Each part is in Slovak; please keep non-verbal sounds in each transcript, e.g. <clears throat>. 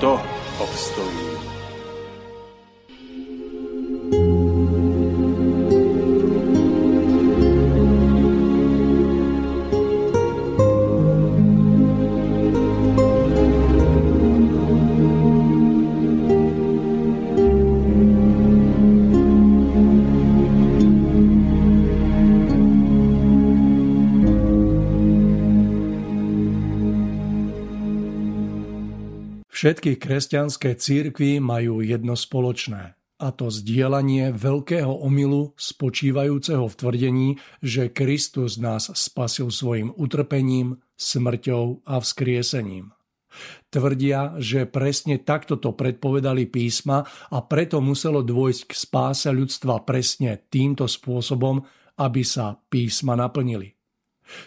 とオプストーリー Všetky kresťanské církvy majú jedno spoločné, a to zdieľanie veľkého omylu spočívajúceho v tvrdení, že Kristus nás spasil svojim utrpením, smrťou a vzkriesením. Tvrdia, že presne takto to predpovedali písma a preto muselo dôjsť k spáse ľudstva presne týmto spôsobom, aby sa písma naplnili.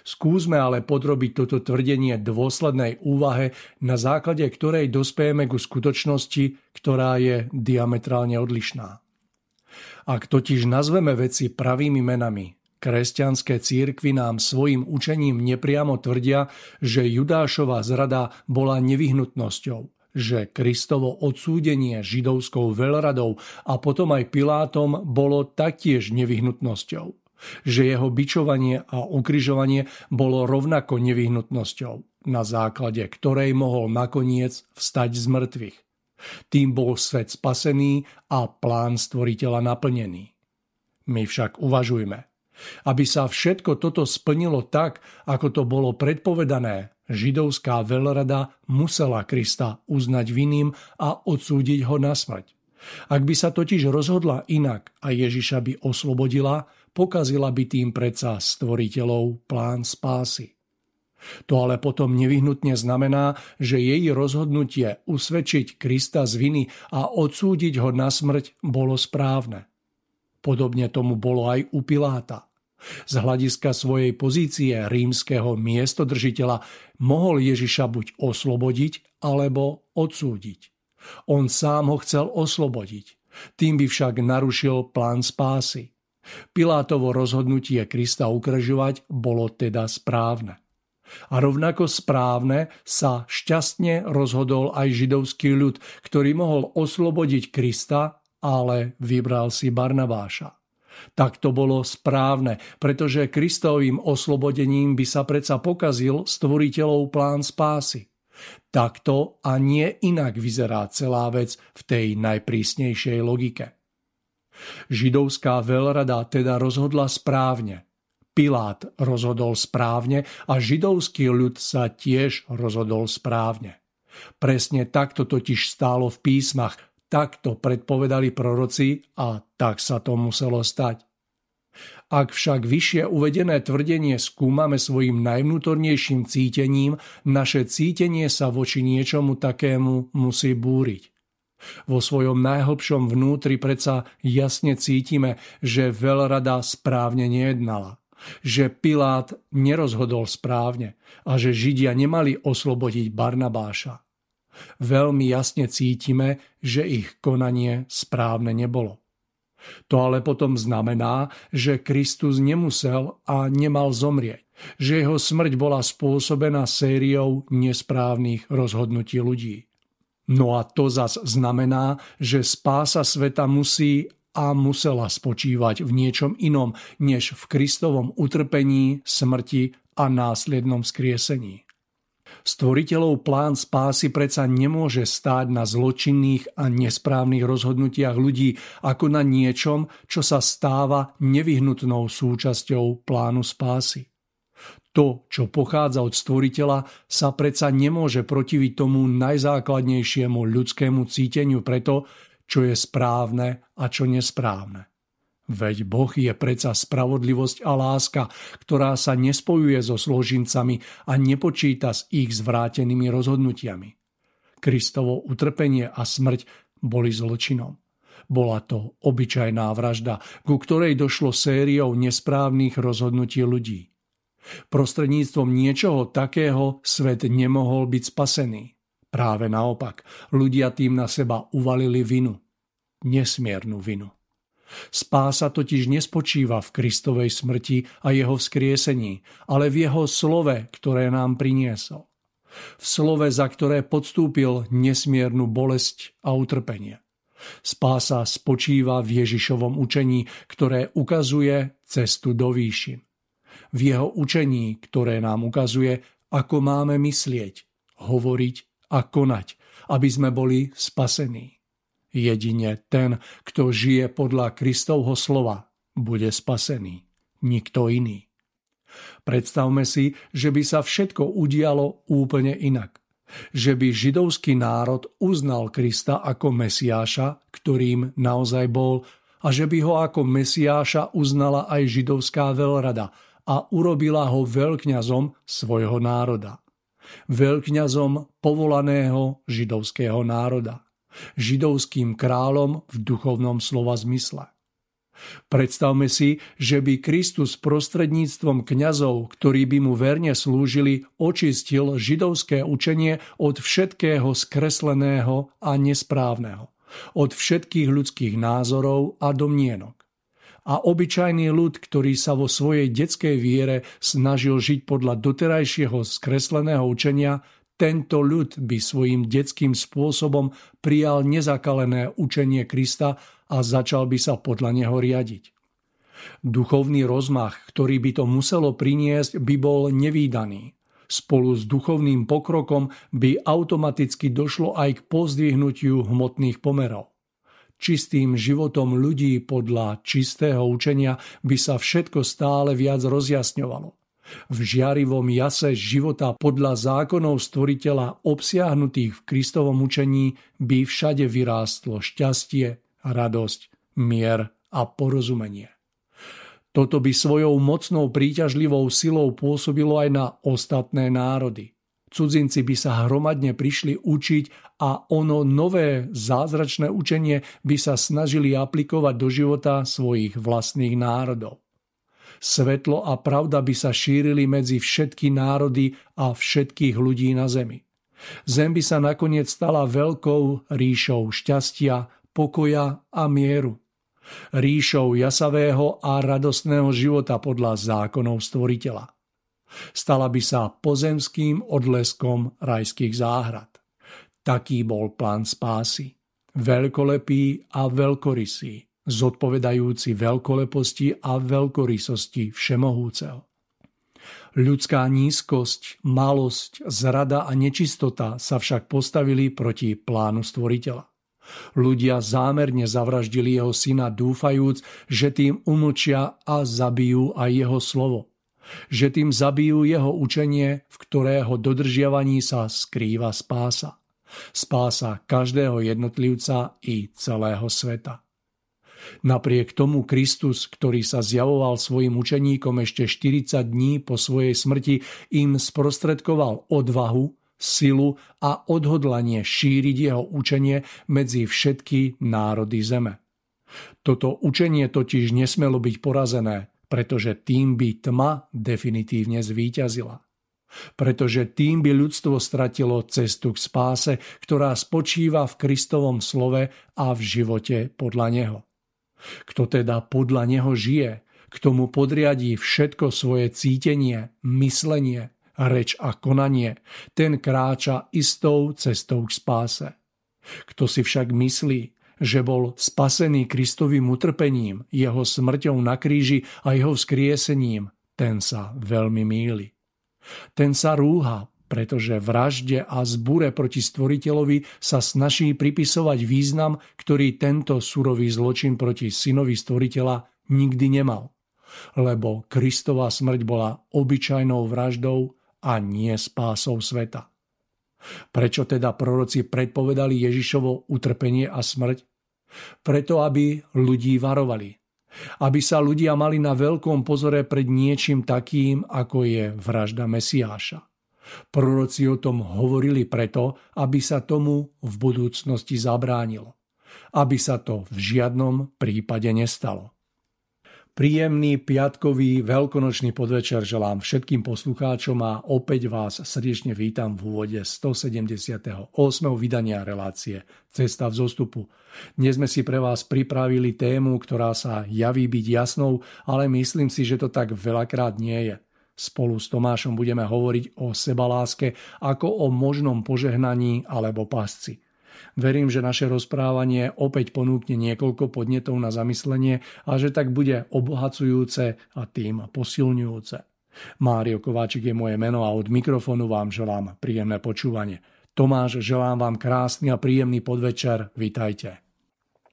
Skúsme ale podrobiť toto tvrdenie dôslednej úvahe, na základe ktorej dospejeme ku skutočnosti, ktorá je diametrálne odlišná. Ak totiž nazveme veci pravými menami, kresťanské církvy nám svojim učením nepriamo tvrdia, že Judášova zrada bola nevyhnutnosťou, že Kristovo odsúdenie židovskou veľradou a potom aj Pilátom bolo taktiež nevyhnutnosťou že jeho bičovanie a ukrižovanie bolo rovnako nevyhnutnosťou, na základe ktorej mohol nakoniec vstať z mŕtvych. Tým bol svet spasený a plán stvoriteľa naplnený. My však uvažujme. Aby sa všetko toto splnilo tak, ako to bolo predpovedané, židovská veľrada musela Krista uznať vinným a odsúdiť ho na smrť. Ak by sa totiž rozhodla inak a Ježiša by oslobodila, pokazila by tým predsa stvoriteľov plán spásy. To ale potom nevyhnutne znamená, že jej rozhodnutie usvedčiť Krista z viny a odsúdiť ho na smrť bolo správne. Podobne tomu bolo aj u Piláta. Z hľadiska svojej pozície rímskeho miestodržiteľa mohol Ježiša buď oslobodiť, alebo odsúdiť. On sám ho chcel oslobodiť. Tým by však narušil plán spásy. Pilátovo rozhodnutie Krista ukrežovať bolo teda správne. A rovnako správne sa šťastne rozhodol aj židovský ľud, ktorý mohol oslobodiť Krista, ale vybral si Barnabáša. Tak to bolo správne, pretože Kristovým oslobodením by sa predsa pokazil stvoriteľov plán spásy. Takto a nie inak vyzerá celá vec v tej najprísnejšej logike. Židovská veľrada teda rozhodla správne. Pilát rozhodol správne a židovský ľud sa tiež rozhodol správne. Presne takto totiž stálo v písmach, takto predpovedali proroci a tak sa to muselo stať. Ak však vyššie uvedené tvrdenie skúmame svojim najvnútornejším cítením, naše cítenie sa voči niečomu takému musí búriť. Vo svojom najhlbšom vnútri predsa jasne cítime, že veľrada správne nejednala, že Pilát nerozhodol správne a že Židia nemali oslobodiť Barnabáša. Veľmi jasne cítime, že ich konanie správne nebolo. To ale potom znamená, že Kristus nemusel a nemal zomrieť, že jeho smrť bola spôsobená sériou nesprávnych rozhodnutí ľudí. No a to zas znamená, že spása sveta musí a musela spočívať v niečom inom, než v Kristovom utrpení, smrti a následnom skriesení. Stvoriteľov plán spásy predsa nemôže stáť na zločinných a nesprávnych rozhodnutiach ľudí ako na niečom, čo sa stáva nevyhnutnou súčasťou plánu spásy. To, čo pochádza od stvoriteľa, sa predsa nemôže protiviť tomu najzákladnejšiemu ľudskému cíteniu preto, čo je správne a čo nesprávne. Veď Boh je predsa spravodlivosť a láska, ktorá sa nespojuje so složincami a nepočíta s ich zvrátenými rozhodnutiami. Kristovo utrpenie a smrť boli zločinom. Bola to obyčajná vražda, ku ktorej došlo sériou nesprávnych rozhodnutí ľudí. Prostredníctvom niečoho takého svet nemohol byť spasený. Práve naopak, ľudia tým na seba uvalili vinu. Nesmiernu vinu. Spása totiž nespočíva v Kristovej smrti a jeho vzkriesení, ale v jeho slove, ktoré nám priniesol. V slove, za ktoré podstúpil nesmiernu bolesť a utrpenie. Spása spočíva v Ježišovom učení, ktoré ukazuje cestu do výšin. V jeho učení, ktoré nám ukazuje, ako máme myslieť, hovoriť a konať, aby sme boli spasení. Jedine ten, kto žije podľa Kristovho slova, bude spasený. Nikto iný. Predstavme si, že by sa všetko udialo úplne inak. Že by židovský národ uznal Krista ako Mesiáša, ktorým naozaj bol, a že by ho ako Mesiáša uznala aj židovská veľrada a urobila ho veľkňazom svojho národa. Veľkňazom povolaného židovského národa židovským kráľom v duchovnom slova zmysle. Predstavme si, že by Kristus prostredníctvom kňazov, ktorí by mu verne slúžili, očistil židovské učenie od všetkého skresleného a nesprávneho, od všetkých ľudských názorov a domnienok. A obyčajný ľud, ktorý sa vo svojej detskej viere snažil žiť podľa doterajšieho skresleného učenia, tento ľud by svojim detským spôsobom prijal nezakalené učenie Krista a začal by sa podľa neho riadiť. Duchovný rozmach, ktorý by to muselo priniesť, by bol nevýdaný. Spolu s duchovným pokrokom by automaticky došlo aj k pozdvihnutiu hmotných pomerov. Čistým životom ľudí podľa čistého učenia by sa všetko stále viac rozjasňovalo. V žiarivom jase života podľa zákonov stvoriteľa obsiahnutých v Kristovom učení by všade vyrástlo šťastie, radosť, mier a porozumenie. Toto by svojou mocnou príťažlivou silou pôsobilo aj na ostatné národy. Cudzinci by sa hromadne prišli učiť a ono nové zázračné učenie by sa snažili aplikovať do života svojich vlastných národov. Svetlo a pravda by sa šírili medzi všetky národy a všetkých ľudí na zemi. Zem by sa nakoniec stala veľkou ríšou šťastia, pokoja a mieru. Ríšou jasavého a radostného života podľa zákonov stvoriteľa. Stala by sa pozemským odleskom rajských záhrad. Taký bol plán spásy. Veľkolepý a veľkorysý zodpovedajúci veľkoleposti a veľkorysosti všemohúceho. Ľudská nízkosť, malosť, zrada a nečistota sa však postavili proti plánu stvoriteľa. Ľudia zámerne zavraždili jeho syna, dúfajúc, že tým umlčia a zabijú aj jeho slovo. Že tým zabijú jeho učenie, v ktorého dodržiavaní sa skrýva spása. Spása každého jednotlivca i celého sveta. Napriek tomu Kristus, ktorý sa zjavoval svojim učeníkom ešte 40 dní po svojej smrti, im sprostredkoval odvahu, silu a odhodlanie šíriť jeho učenie medzi všetky národy zeme. Toto učenie totiž nesmelo byť porazené, pretože tým by tma definitívne zvíťazila. Pretože tým by ľudstvo stratilo cestu k spáse, ktorá spočíva v Kristovom slove a v živote podľa Neho. Kto teda podľa neho žije, k tomu podriadí všetko svoje cítenie, myslenie, reč a konanie, ten kráča istou cestou k spáse. Kto si však myslí, že bol spasený Kristovým utrpením, jeho smrťou na kríži a jeho vzkriesením, ten sa veľmi míli. Ten sa rúha, pretože vražde a zbure proti stvoriteľovi sa snaží pripisovať význam, ktorý tento surový zločin proti synovi stvoriteľa nikdy nemal. Lebo Kristová smrť bola obyčajnou vraždou a nie spásou sveta. Prečo teda proroci predpovedali Ježišovo utrpenie a smrť? Preto, aby ľudí varovali. Aby sa ľudia mali na veľkom pozore pred niečím takým, ako je vražda Mesiáša. Proroci o tom hovorili preto, aby sa tomu v budúcnosti zabránilo. Aby sa to v žiadnom prípade nestalo. Príjemný piatkový veľkonočný podvečer želám všetkým poslucháčom a opäť vás srdečne vítam v úvode 178. vydania relácie Cesta v zostupu. Dnes sme si pre vás pripravili tému, ktorá sa javí byť jasnou, ale myslím si, že to tak veľakrát nie je. Spolu s Tomášom budeme hovoriť o sebaláske ako o možnom požehnaní alebo pasci. Verím, že naše rozprávanie opäť ponúkne niekoľko podnetov na zamyslenie a že tak bude obohacujúce a tým posilňujúce. Mário Kováčik je moje meno a od mikrofónu vám želám príjemné počúvanie. Tomáš, želám vám krásny a príjemný podvečer. Vítajte.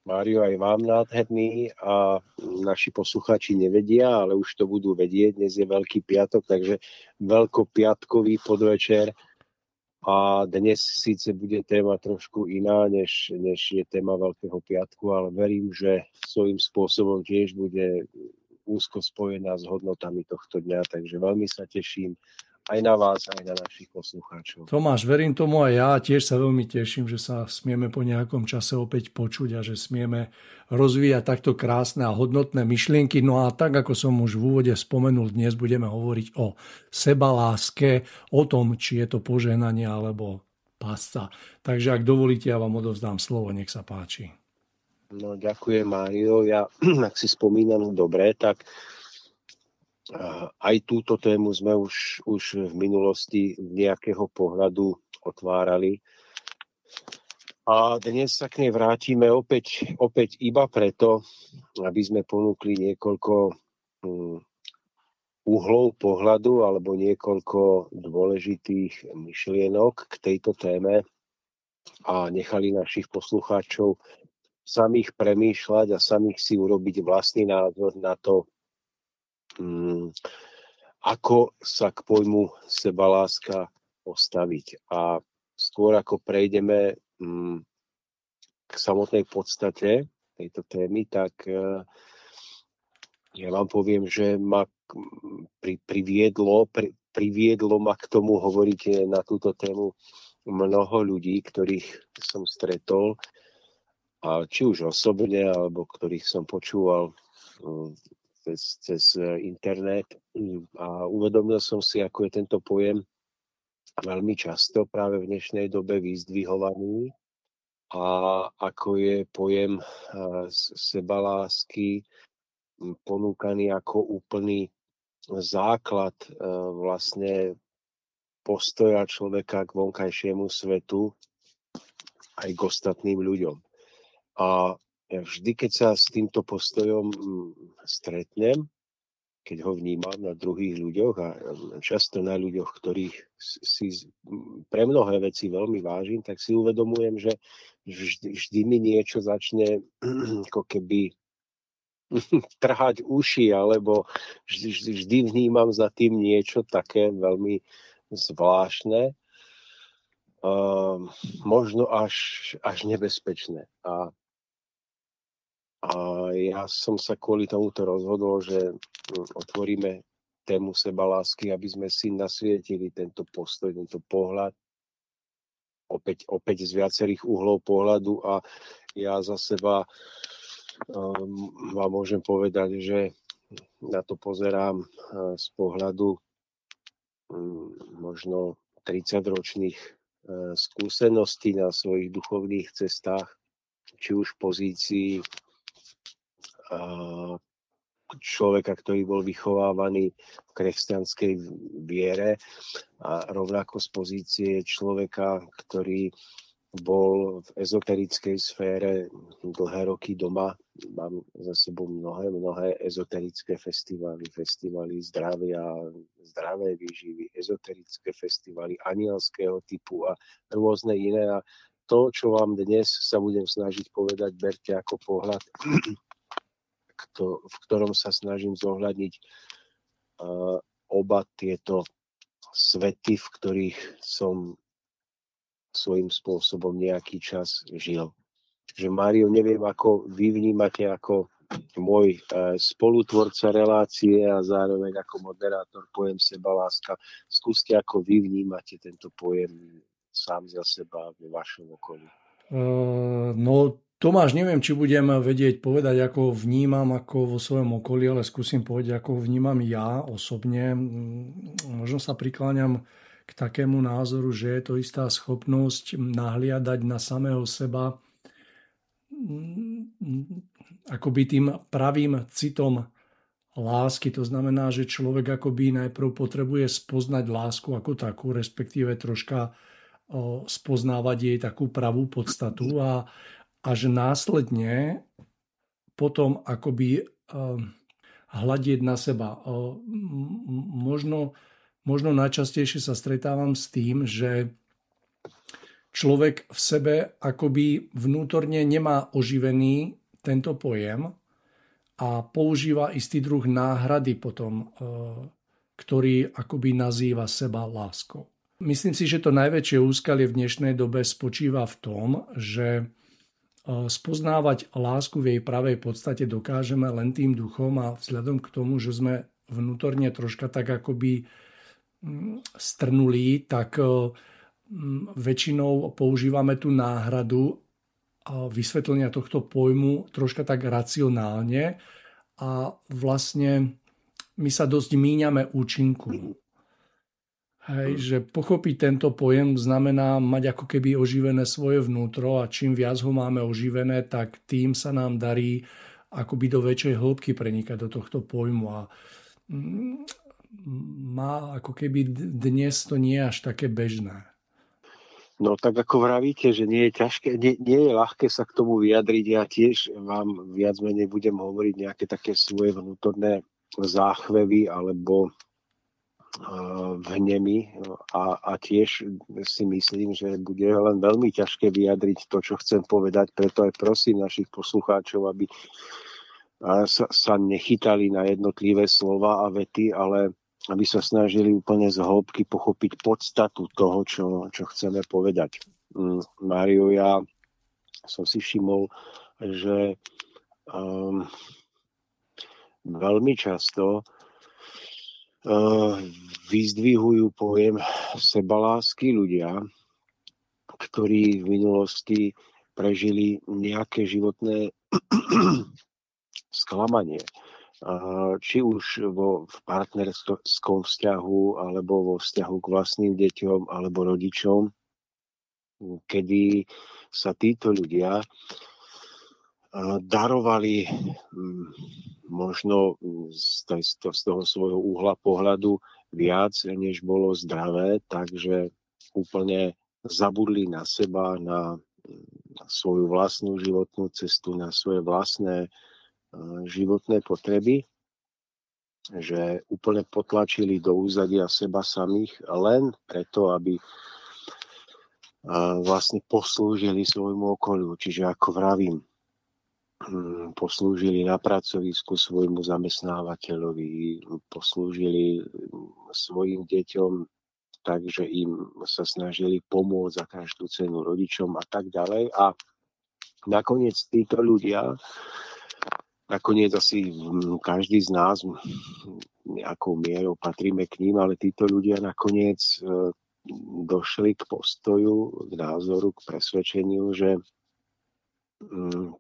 Mário, aj vám nádherný a naši posluchači nevedia, ale už to budú vedieť. Dnes je Veľký piatok, takže veľkopiatkový podvečer a dnes síce bude téma trošku iná, než, než je téma Veľkého piatku, ale verím, že svojím spôsobom tiež bude úzko spojená s hodnotami tohto dňa, takže veľmi sa teším aj na vás, aj na našich poslucháčov. Tomáš, verím tomu aj ja. Tiež sa veľmi teším, že sa smieme po nejakom čase opäť počuť a že smieme rozvíjať takto krásne a hodnotné myšlienky. No a tak, ako som už v úvode spomenul, dnes budeme hovoriť o sebaláske, o tom, či je to požehnanie alebo pásca. Takže ak dovolíte, ja vám odovzdám slovo, nech sa páči. No, ďakujem, Mário. Ja, <clears throat> ak si spomínam dobre, tak aj túto tému sme už, už v minulosti nejakého pohľadu otvárali. A dnes sa k nej vrátime opäť, opäť iba preto, aby sme ponúkli niekoľko hm, uhlov pohľadu alebo niekoľko dôležitých myšlienok k tejto téme a nechali našich poslucháčov samých premýšľať a samých si urobiť vlastný názor na to, ako sa k pojmu sebaláska postaviť. A skôr ako prejdeme mm, k samotnej podstate tejto témy, tak e, ja vám poviem, že ma pri, priviedlo, pri, priviedlo ma k tomu hovoriť na túto tému mnoho ľudí, ktorých som stretol, a či už osobne, alebo ktorých som počúval mm, cez, cez e, internet a uvedomil som si, ako je tento pojem veľmi často práve v dnešnej dobe vyzdvihovaný a ako je pojem e, sebalásky ponúkaný ako úplný základ e, vlastne postoja človeka k vonkajšiemu svetu aj k ostatným ľuďom. A vždy, keď sa s týmto postojom mm, stretnem, keď ho vnímam na druhých ľuďoch a často na ľuďoch, ktorých si pre mnohé veci veľmi vážim, tak si uvedomujem, že vždy, vždy mi niečo začne <clears throat> ako keby <laughs> trhať uši, alebo vždy, vždy vnímam za tým niečo také veľmi zvláštne, uh, možno až, až nebezpečné. A a ja som sa kvôli tomuto rozhodol, že hm, otvoríme tému sebalásky, aby sme si nasvietili tento postoj, tento pohľad. Opäť, opäť z viacerých uhlov pohľadu a ja za seba um, vám môžem povedať, že na to pozerám uh, z pohľadu um, možno 30 ročných uh, skúseností na svojich duchovných cestách, či už v pozícii človeka, ktorý bol vychovávaný v kresťanskej viere a rovnako z pozície človeka, ktorý bol v ezoterickej sfére dlhé roky doma. Mám za sebou mnohé, mnohé ezoterické festivaly, festivaly zdravia, zdravé výživy, ezoterické festivaly anielského typu a rôzne iné. A to, čo vám dnes sa budem snažiť povedať, berte ako pohľad, v ktorom sa snažím zohľadniť uh, oba tieto svety, v ktorých som svojím spôsobom nejaký čas žil. Že Mário, neviem, ako vy vnímate ako môj e, spolutvorca relácie a zároveň ako moderátor pojem seba láska. Skúste, ako vy vnímate tento pojem sám za seba vo vašom okolí. Uh, no Tomáš, neviem, či budem vedieť povedať, ako vnímam ako vo svojom okolí, ale skúsim povedať, ako vnímam ja osobne. Možno sa prikláňam k takému názoru, že je to istá schopnosť nahliadať na samého seba mm, akoby tým pravým citom lásky. To znamená, že človek akoby najprv potrebuje spoznať lásku ako takú, respektíve troška spoznávať jej takú pravú podstatu a až následne potom akoby hľadieť na seba. Možno možno najčastejšie sa stretávam s tým, že človek v sebe akoby vnútorne nemá oživený tento pojem a používa istý druh náhrady potom, ktorý akoby nazýva seba láskou. Myslím si, že to najväčšie úskalie v dnešnej dobe spočíva v tom, že spoznávať lásku v jej pravej podstate dokážeme len tým duchom a vzhľadom k tomu, že sme vnútorne troška tak akoby strnulí, tak e, väčšinou používame tú náhradu vysvetlenia tohto pojmu troška tak racionálne a vlastne my sa dosť míňame účinku. Hej, že pochopiť tento pojem znamená mať ako keby oživené svoje vnútro a čím viac ho máme oživené, tak tým sa nám darí akoby do väčšej hĺbky prenikať do tohto pojmu. A má ako keby dnes to nie je až také bežné. No tak ako vravíte, že nie je ťažké, nie, nie je ľahké sa k tomu vyjadriť. Ja tiež vám viac menej budem hovoriť nejaké také svoje vnútorné záchvevy alebo uh, vhnemy a, a tiež si myslím, že bude len veľmi ťažké vyjadriť to, čo chcem povedať. Preto aj prosím našich poslucháčov, aby sa, sa nechytali na jednotlivé slova a vety, ale aby sa snažili úplne z hĺbky pochopiť podstatu toho, čo, čo chceme povedať. Mm, Mário, ja som si všimol, že um, veľmi často uh, vyzdvihujú pojem sebalásky ľudia, ktorí v minulosti prežili nejaké životné <clears throat> sklamanie. Či už vo, v partnerskom vzťahu alebo vo vzťahu k vlastným deťom alebo rodičom, kedy sa títo ľudia darovali možno z, toho svojho uhla pohľadu viac, než bolo zdravé, takže úplne zabudli na seba, na, svoju vlastnú životnú cestu, na svoje vlastné životné potreby, že úplne potlačili do úzadia seba samých len preto, aby vlastne poslúžili svojmu okoliu. Čiže ako vravím, hm, poslúžili na pracovisku svojmu zamestnávateľovi, poslúžili svojim deťom takže im sa snažili pomôcť za každú cenu rodičom a tak ďalej. A nakoniec títo ľudia Nakoniec asi každý z nás nejakou mierou patríme k ním, ale títo ľudia nakoniec e, došli k postoju, k názoru, k presvedčeniu, že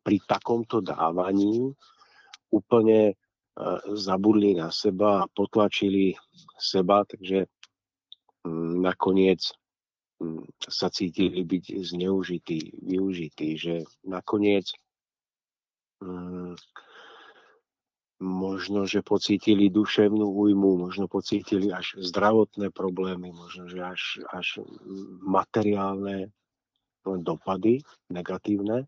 pri takomto dávaní úplne e, zabudli na seba a potlačili seba, takže nakoniec sa cítili byť zneužití, využití, že nakoniec možno, že pocítili duševnú újmu, možno pocítili až zdravotné problémy, možno, že až, až materiálne dopady negatívne.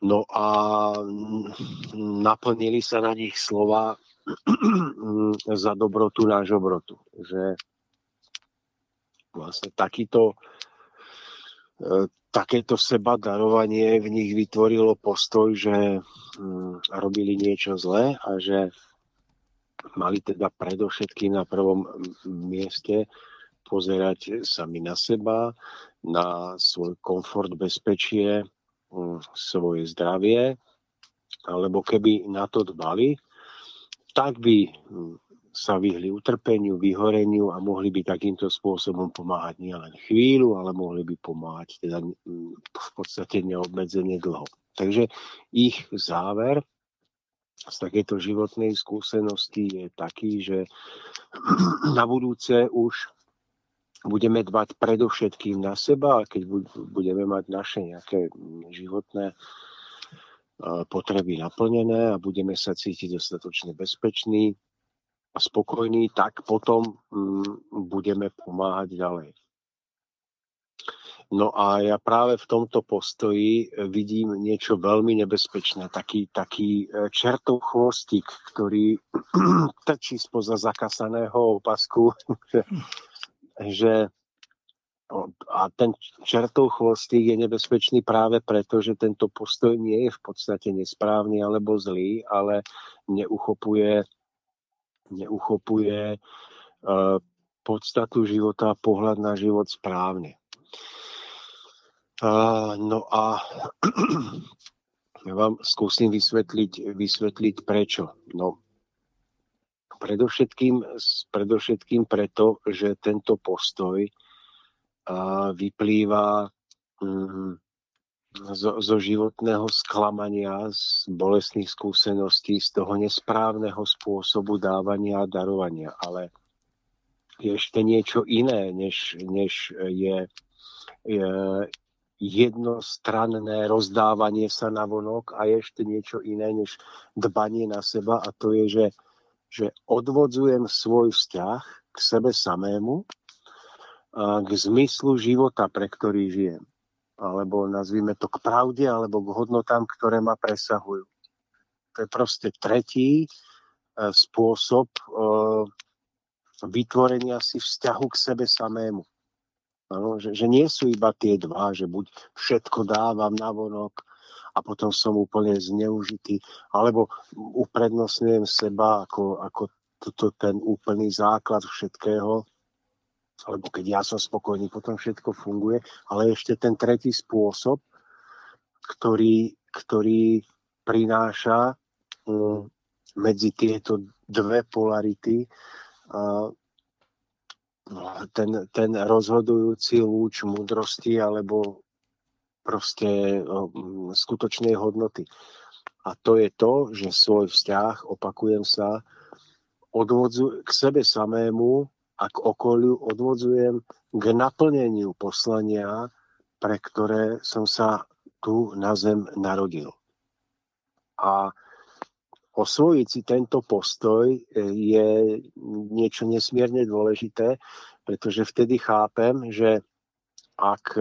No a naplnili sa na nich slova <clears throat> za dobrotu náš obrotu. Že vlastne takýto e, takéto seba darovanie v nich vytvorilo postoj, že hm, robili niečo zlé a že mali teda predovšetkým na prvom mieste pozerať sami na seba, na svoj komfort, bezpečie, svoje zdravie, alebo keby na to dbali, tak by hm, sa vyhli utrpeniu, vyhoreniu a mohli by takýmto spôsobom pomáhať nielen chvíľu, ale mohli by pomáhať teda v podstate neobmedzene dlho. Takže ich záver z takéto životnej skúsenosti je taký, že <clears throat> na budúce už budeme dbať predovšetkým na seba a keď budeme mať naše nejaké životné potreby naplnené a budeme sa cítiť dostatočne bezpeční, a spokojní, tak potom mm, budeme pomáhať ďalej. No a ja práve v tomto postoji e, vidím niečo veľmi nebezpečné, taký, taký e, čertov chvostík, ktorý <clears throat> trčí spoza zakasaného opasku, <laughs> že, a ten čertov chvostík je nebezpečný práve preto, že tento postoj nie je v podstate nesprávny alebo zlý, ale neuchopuje neuchopuje e, podstatu života a pohľad na život správne. No a <clears throat> ja vám skúsim vysvetliť, vysvetliť prečo. No, predovšetkým, predovšetkým preto, že tento postoj vyplýva mm, zo, zo životného sklamania, z bolestných skúseností, z toho nesprávneho spôsobu dávania a darovania. Ale je ešte niečo iné, než, než je, je jednostranné rozdávanie sa na vonok a je ešte niečo iné, než dbanie na seba a to je, že, že odvodzujem svoj vzťah k sebe samému, k zmyslu života, pre ktorý žijem alebo nazvime to k pravde, alebo k hodnotám, ktoré ma presahujú. To je proste tretí e, spôsob e, vytvorenia si vzťahu k sebe samému. Že, že nie sú iba tie dva, že buď všetko dávam na vonok a potom som úplne zneužitý, alebo uprednostňujem seba ako, ako toto, ten úplný základ všetkého, alebo keď ja som spokojný, potom všetko funguje, ale ešte ten tretí spôsob, ktorý, ktorý prináša um, medzi tieto dve polarity uh, ten, ten rozhodujúci lúč múdrosti alebo proste um, skutočnej hodnoty. A to je to, že svoj vzťah, opakujem sa, odvodzu k sebe samému a k okoliu odvodzujem k naplneniu poslania, pre ktoré som sa tu na zem narodil. A osvojiť si tento postoj e, je niečo nesmierne dôležité, pretože vtedy chápem, že ak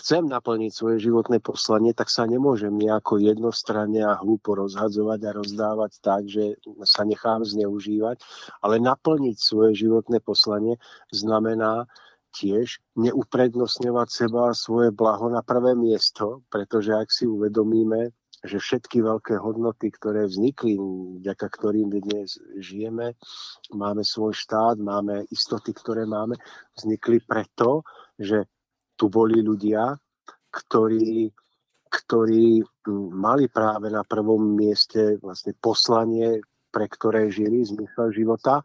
chcem naplniť svoje životné poslanie, tak sa nemôžem nejako jednostranne a hlúpo rozhadzovať a rozdávať tak, že sa nechám zneužívať, ale naplniť svoje životné poslanie znamená tiež neuprednostňovať seba a svoje blaho na prvé miesto, pretože ak si uvedomíme, že všetky veľké hodnoty, ktoré vznikli, vďaka ktorým dnes žijeme, máme svoj štát, máme istoty, ktoré máme, vznikli preto, že tu boli ľudia, ktorí, ktorí mali práve na prvom mieste vlastne poslanie, pre ktoré žili, zmysel života.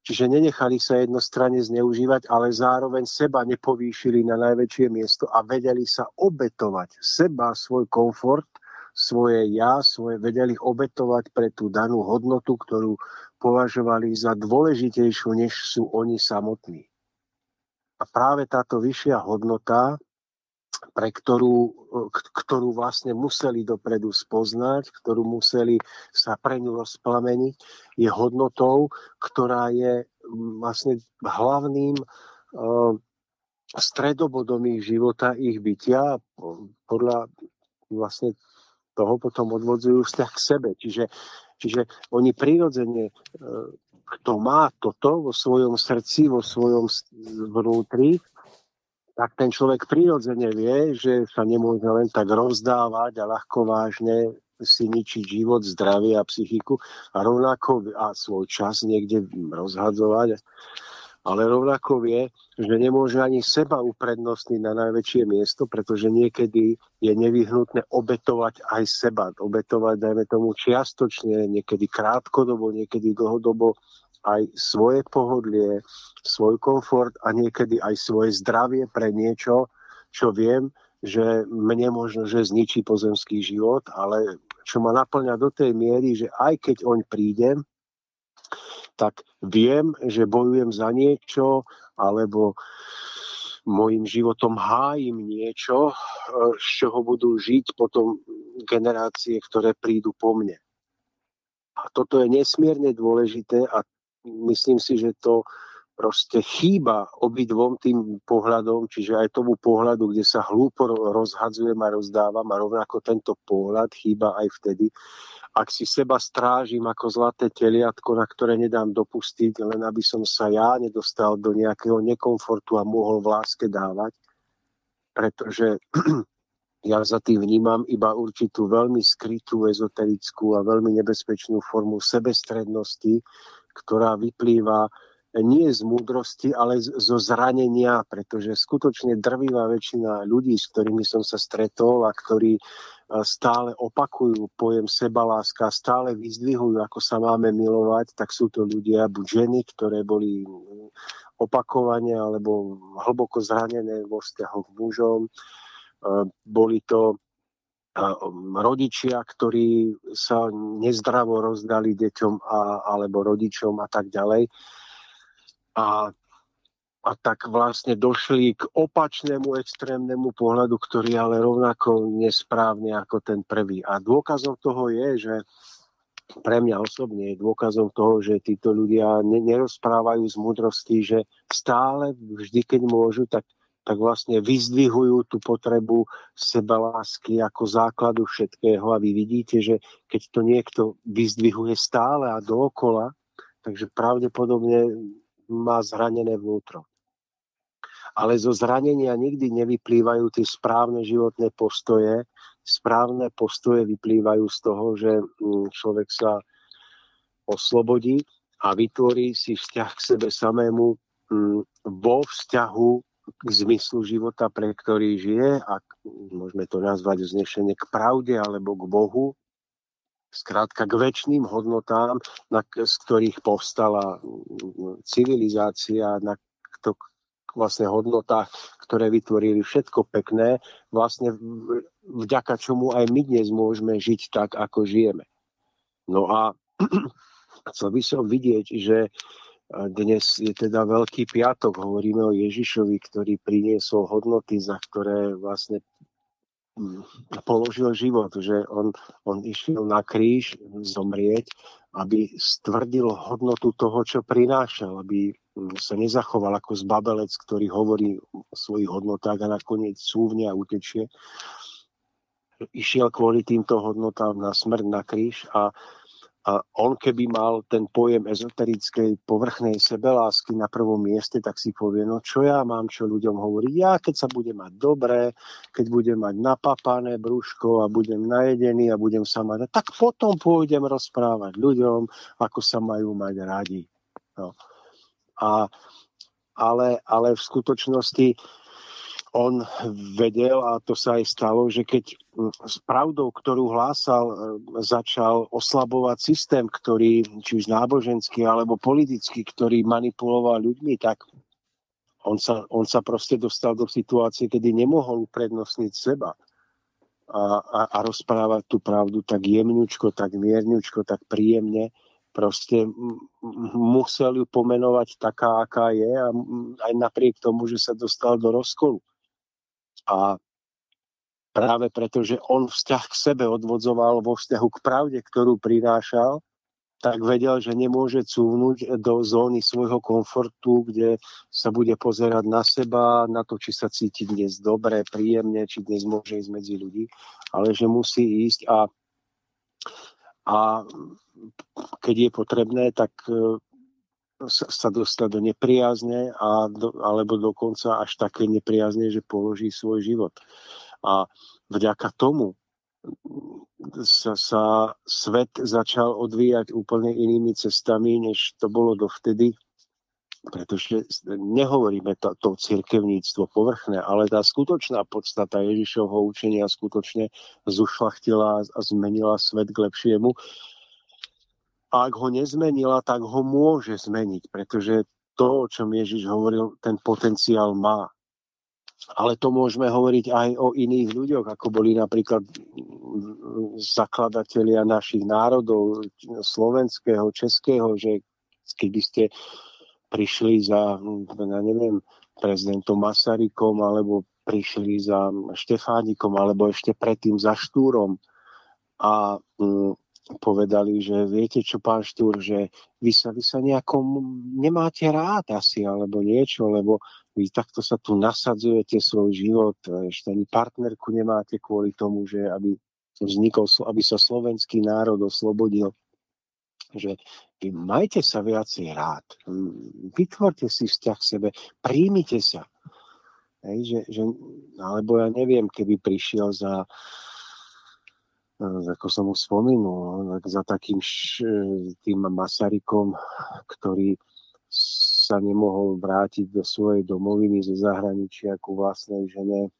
Čiže nenechali sa jednostranne zneužívať, ale zároveň seba nepovýšili na najväčšie miesto a vedeli sa obetovať seba, svoj komfort, svoje ja, svoje vedeli obetovať pre tú danú hodnotu, ktorú považovali za dôležitejšiu, než sú oni samotní. A práve táto vyššia hodnota, pre ktorú, ktorú vlastne museli dopredu spoznať, ktorú museli sa pre ňu rozplameniť, je hodnotou, ktorá je vlastne hlavným, stredobodom ich života, ich bytia. Podľa vlastne toho potom odvodzujú vzťah k sebe. Čiže, čiže oni prirodzene, e, kto má toto vo svojom srdci, vo svojom vnútri, tak ten človek prirodzene vie, že sa nemôže len tak rozdávať a ľahko vážne si ničiť život, zdravie a psychiku a rovnako a svoj čas niekde rozhadzovať ale rovnako vie, že nemôže ani seba uprednostniť na najväčšie miesto, pretože niekedy je nevyhnutné obetovať aj seba. Obetovať, dajme tomu, čiastočne, niekedy krátkodobo, niekedy dlhodobo aj svoje pohodlie, svoj komfort a niekedy aj svoje zdravie pre niečo, čo viem, že mne možno, že zničí pozemský život, ale čo ma naplňa do tej miery, že aj keď oň prídem, tak viem, že bojujem za niečo, alebo môjim životom hájim niečo, e, z čoho budú žiť potom generácie, ktoré prídu po mne. A toto je nesmierne dôležité a myslím si, že to proste chýba obidvom tým pohľadom, čiže aj tomu pohľadu, kde sa hlúpo rozhadzujem a rozdávam a rovnako tento pohľad chýba aj vtedy, ak si seba strážim ako zlaté teliatko, na ktoré nedám dopustiť, len aby som sa ja nedostal do nejakého nekomfortu a mohol v láske dávať, pretože <clears throat> ja za tým vnímam iba určitú veľmi skrytú, ezoterickú a veľmi nebezpečnú formu sebestrednosti, ktorá vyplýva nie z múdrosti, ale zo zranenia, pretože skutočne drvivá väčšina ľudí, s ktorými som sa stretol a ktorí stále opakujú pojem sebaláska, stále vyzdvihujú, ako sa máme milovať, tak sú to ľudia, buď ženy, ktoré boli opakovane alebo hlboko zranené vo vzťahoch k mužom. Boli to rodičia, ktorí sa nezdravo rozdali deťom a, alebo rodičom a tak ďalej. A a tak vlastne došli k opačnému extrémnemu pohľadu, ktorý ale rovnako nesprávne ako ten prvý. A dôkazom toho je, že pre mňa osobne je dôkazom toho, že títo ľudia nerozprávajú z múdrosti, že stále, vždy keď môžu, tak, tak vlastne vyzdvihujú tú potrebu sebalásky ako základu všetkého a vy vidíte, že keď to niekto vyzdvihuje stále a dookola, takže pravdepodobne má zranené vnútro ale zo zranenia nikdy nevyplývajú tie správne životné postoje. Správne postoje vyplývajú z toho, že mm, človek sa oslobodí a vytvorí si vzťah k sebe samému mm, vo vzťahu k zmyslu života, pre ktorý žije a môžeme to nazvať vznešenie k pravde alebo k Bohu, skrátka k väčšným hodnotám, na, z ktorých povstala mm, civilizácia, na, to, vlastne hodnotách, ktoré vytvorili všetko pekné, vlastne vďaka čomu aj my dnes môžeme žiť tak, ako žijeme. No a <clears throat> chcel by som vidieť, že dnes je teda Veľký piatok, hovoríme o Ježišovi, ktorý priniesol hodnoty, za ktoré vlastne položil život, že on, on išiel na kríž zomrieť, aby stvrdil hodnotu toho, čo prinášal, aby sa nezachoval ako zbabelec, ktorý hovorí o svojich hodnotách a nakoniec súvne a utečie. Išiel kvôli týmto hodnotám na smrť, na kríž a, a on keby mal ten pojem ezoterickej povrchnej sebelásky na prvom mieste, tak si povie, no čo ja mám čo ľuďom hovoriť. Ja keď sa budem mať dobré, keď budem mať napapané brúško a budem najedený a budem sa mať, tak potom pôjdem rozprávať ľuďom, ako sa majú mať radi. No. A, ale, ale v skutočnosti on vedel, a to sa aj stalo, že keď s pravdou, ktorú hlásal, e, začal oslabovať systém, ktorý, či už náboženský alebo politický, ktorý manipuloval ľuďmi, tak on sa, on sa proste dostal do situácie, kedy nemohol uprednostniť seba a, a, a rozprávať tú pravdu tak jemňučko, tak mierňučko, tak príjemne, proste musel ju pomenovať taká, aká je a aj napriek tomu, že sa dostal do rozkolu. A práve preto, že on vzťah k sebe odvodzoval vo vzťahu k pravde, ktorú prinášal, tak vedel, že nemôže cúvnuť do zóny svojho komfortu, kde sa bude pozerať na seba, na to, či sa cíti dnes dobre, príjemne, či dnes môže ísť medzi ľudí, ale že musí ísť a, a keď je potrebné, tak sa dostať do nepriazne a do, alebo dokonca až také nepriazne, že položí svoj život. A vďaka tomu sa, sa svet začal odvíjať úplne inými cestami, než to bolo dovtedy, pretože nehovoríme to, to cirkevníctvo povrchné, ale tá skutočná podstata Ježišovho učenia skutočne zušlachtila a zmenila svet k lepšiemu. A ak ho nezmenila, tak ho môže zmeniť, pretože to, o čom Ježiš hovoril, ten potenciál má. Ale to môžeme hovoriť aj o iných ľuďoch, ako boli napríklad zakladatelia našich národov, slovenského, českého, že keby ste prišli za, ja neviem, prezidentom Masarykom, alebo prišli za Štefánikom, alebo ešte predtým za Štúrom a mm, povedali, že viete čo, pán Štúr, že vy sa, vy sa nejako nemáte rád asi, alebo niečo, lebo vy takto sa tu nasadzujete svoj život, ešte ani partnerku nemáte kvôli tomu, že aby vznikol, aby sa slovenský národ oslobodil že vy majte sa viacej rád, vytvorte si vzťah k sebe, príjmite sa. Hej, že, že, alebo ja neviem, keby prišiel za ako som mu spomínal, za takým tým Masarykom, ktorý sa nemohol vrátiť do svojej domoviny zo zahraničia ku vlastnej žene,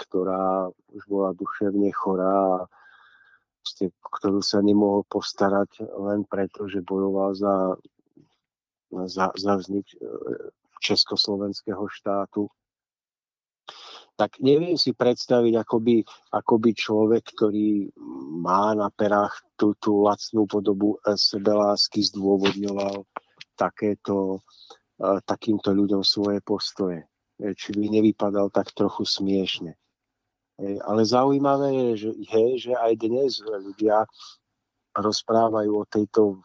ktorá už bola duševne chorá ktorú sa nemohol postarať len preto, že bojoval za, za, za vznik e, Československého štátu tak neviem si predstaviť, ako by, ako by človek, ktorý má na perách tú, tú lacnú podobu sebelásky zdôvodňoval takéto, e, takýmto ľuďom svoje postoje. E, či by nevypadal tak trochu smiešne. Ale zaujímavé je, že, je, že aj dnes ľudia rozprávajú o tejto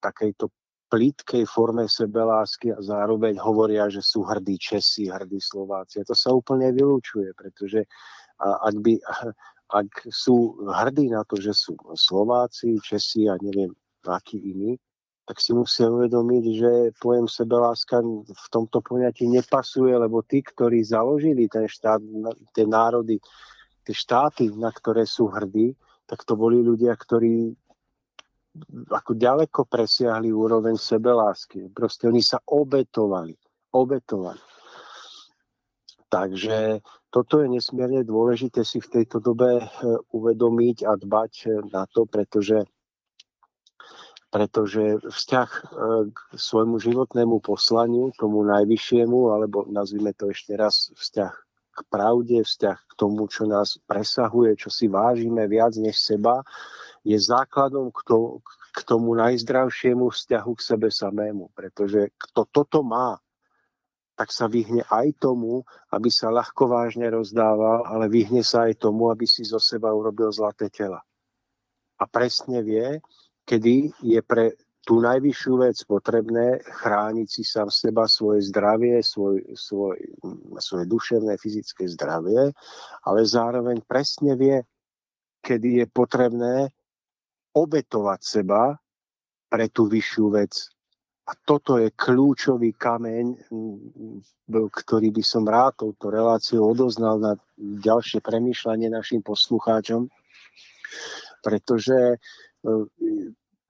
takejto plítkej forme sebelásky a zároveň hovoria, že sú hrdí Česi, hrdí Slováci. A to sa úplne vylúčuje, pretože ak, by, ak sú hrdí na to, že sú Slováci, Česi a neviem aký iní, tak si musia uvedomiť, že pojem sebeláska v tomto poňatí nepasuje, lebo tí, ktorí založili ten štát, tie národy, tie štáty, na ktoré sú hrdí, tak to boli ľudia, ktorí ako ďaleko presiahli úroveň sebelásky. Proste oni sa obetovali. Obetovali. Takže toto je nesmierne dôležité si v tejto dobe e, uvedomiť a dbať e, na to, pretože, pretože vzťah e, k svojmu životnému poslaniu, tomu najvyššiemu, alebo nazvime to ešte raz vzťah k pravde, vzťah k tomu, čo nás presahuje, čo si vážime viac než seba, je základom k, to, k tomu najzdravšiemu vzťahu k sebe samému. Pretože kto toto má, tak sa vyhne aj tomu, aby sa ľahko vážne rozdával, ale vyhne sa aj tomu, aby si zo seba urobil zlaté tela. A presne vie, kedy je pre tú najvyššiu vec potrebné chrániť si sám seba, svoje zdravie, svoj, svoj, svoje duševné, fyzické zdravie, ale zároveň presne vie, kedy je potrebné obetovať seba pre tú vyššiu vec. A toto je kľúčový kameň, ktorý by som rád touto reláciu odoznal na ďalšie premýšľanie našim poslucháčom, pretože,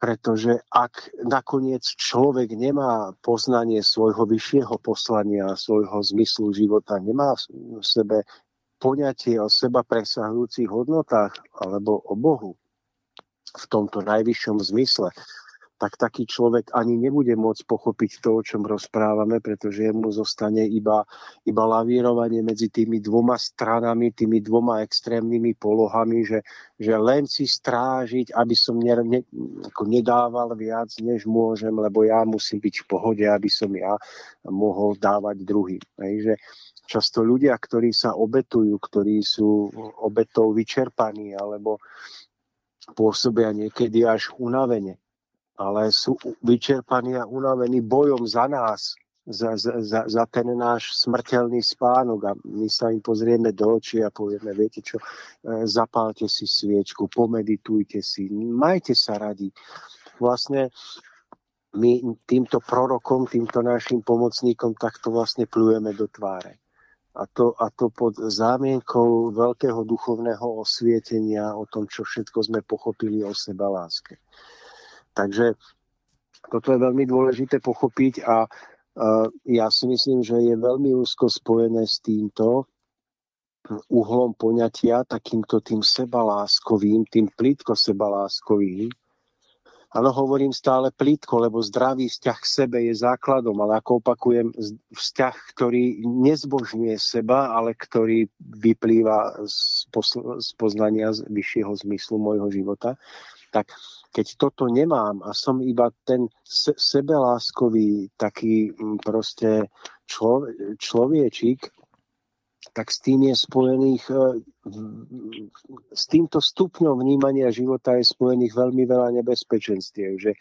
pretože ak nakoniec človek nemá poznanie svojho vyššieho poslania, svojho zmyslu života, nemá v sebe poňatie o seba presahujúcich hodnotách alebo o Bohu, v tomto najvyššom zmysle, tak taký človek ani nebude môcť pochopiť to, o čom rozprávame, pretože mu zostane iba, iba lavírovanie medzi tými dvoma stranami, tými dvoma extrémnymi polohami, že, že len si strážiť, aby som ne, ne, ako nedával viac, než môžem, lebo ja musím byť v pohode, aby som ja mohol dávať druhým. že často ľudia, ktorí sa obetujú, ktorí sú obetou vyčerpaní alebo pôsobia niekedy až unavene, ale sú vyčerpaní a unavení bojom za nás, za, za, za ten náš smrteľný spánok a my sa im pozrieme do očí a povieme, viete čo, e, zapálte si sviečku, pomeditujte si, majte sa radi. Vlastne my týmto prorokom, týmto našim pomocníkom takto vlastne plujeme do tváre. A to, a to pod zámienkou veľkého duchovného osvietenia o tom, čo všetko sme pochopili o seba láske. Takže toto je veľmi dôležité pochopiť a ja si myslím, že je veľmi úzko spojené s týmto uhlom poňatia, takýmto tým sebaláskovým, tým plítko sebaláskovým. Áno, hovorím stále plítko, lebo zdravý vzťah k sebe je základom, ale ako opakujem, vzťah, ktorý nezbožňuje seba, ale ktorý vyplýva z, posl- z poznania z vyššieho zmyslu môjho života, tak keď toto nemám a som iba ten se- sebeláskový taký mm, proste člo- človečík, tak s tým je spojených, e, s týmto stupňom vnímania života je spojených veľmi veľa nebezpečenstiev, že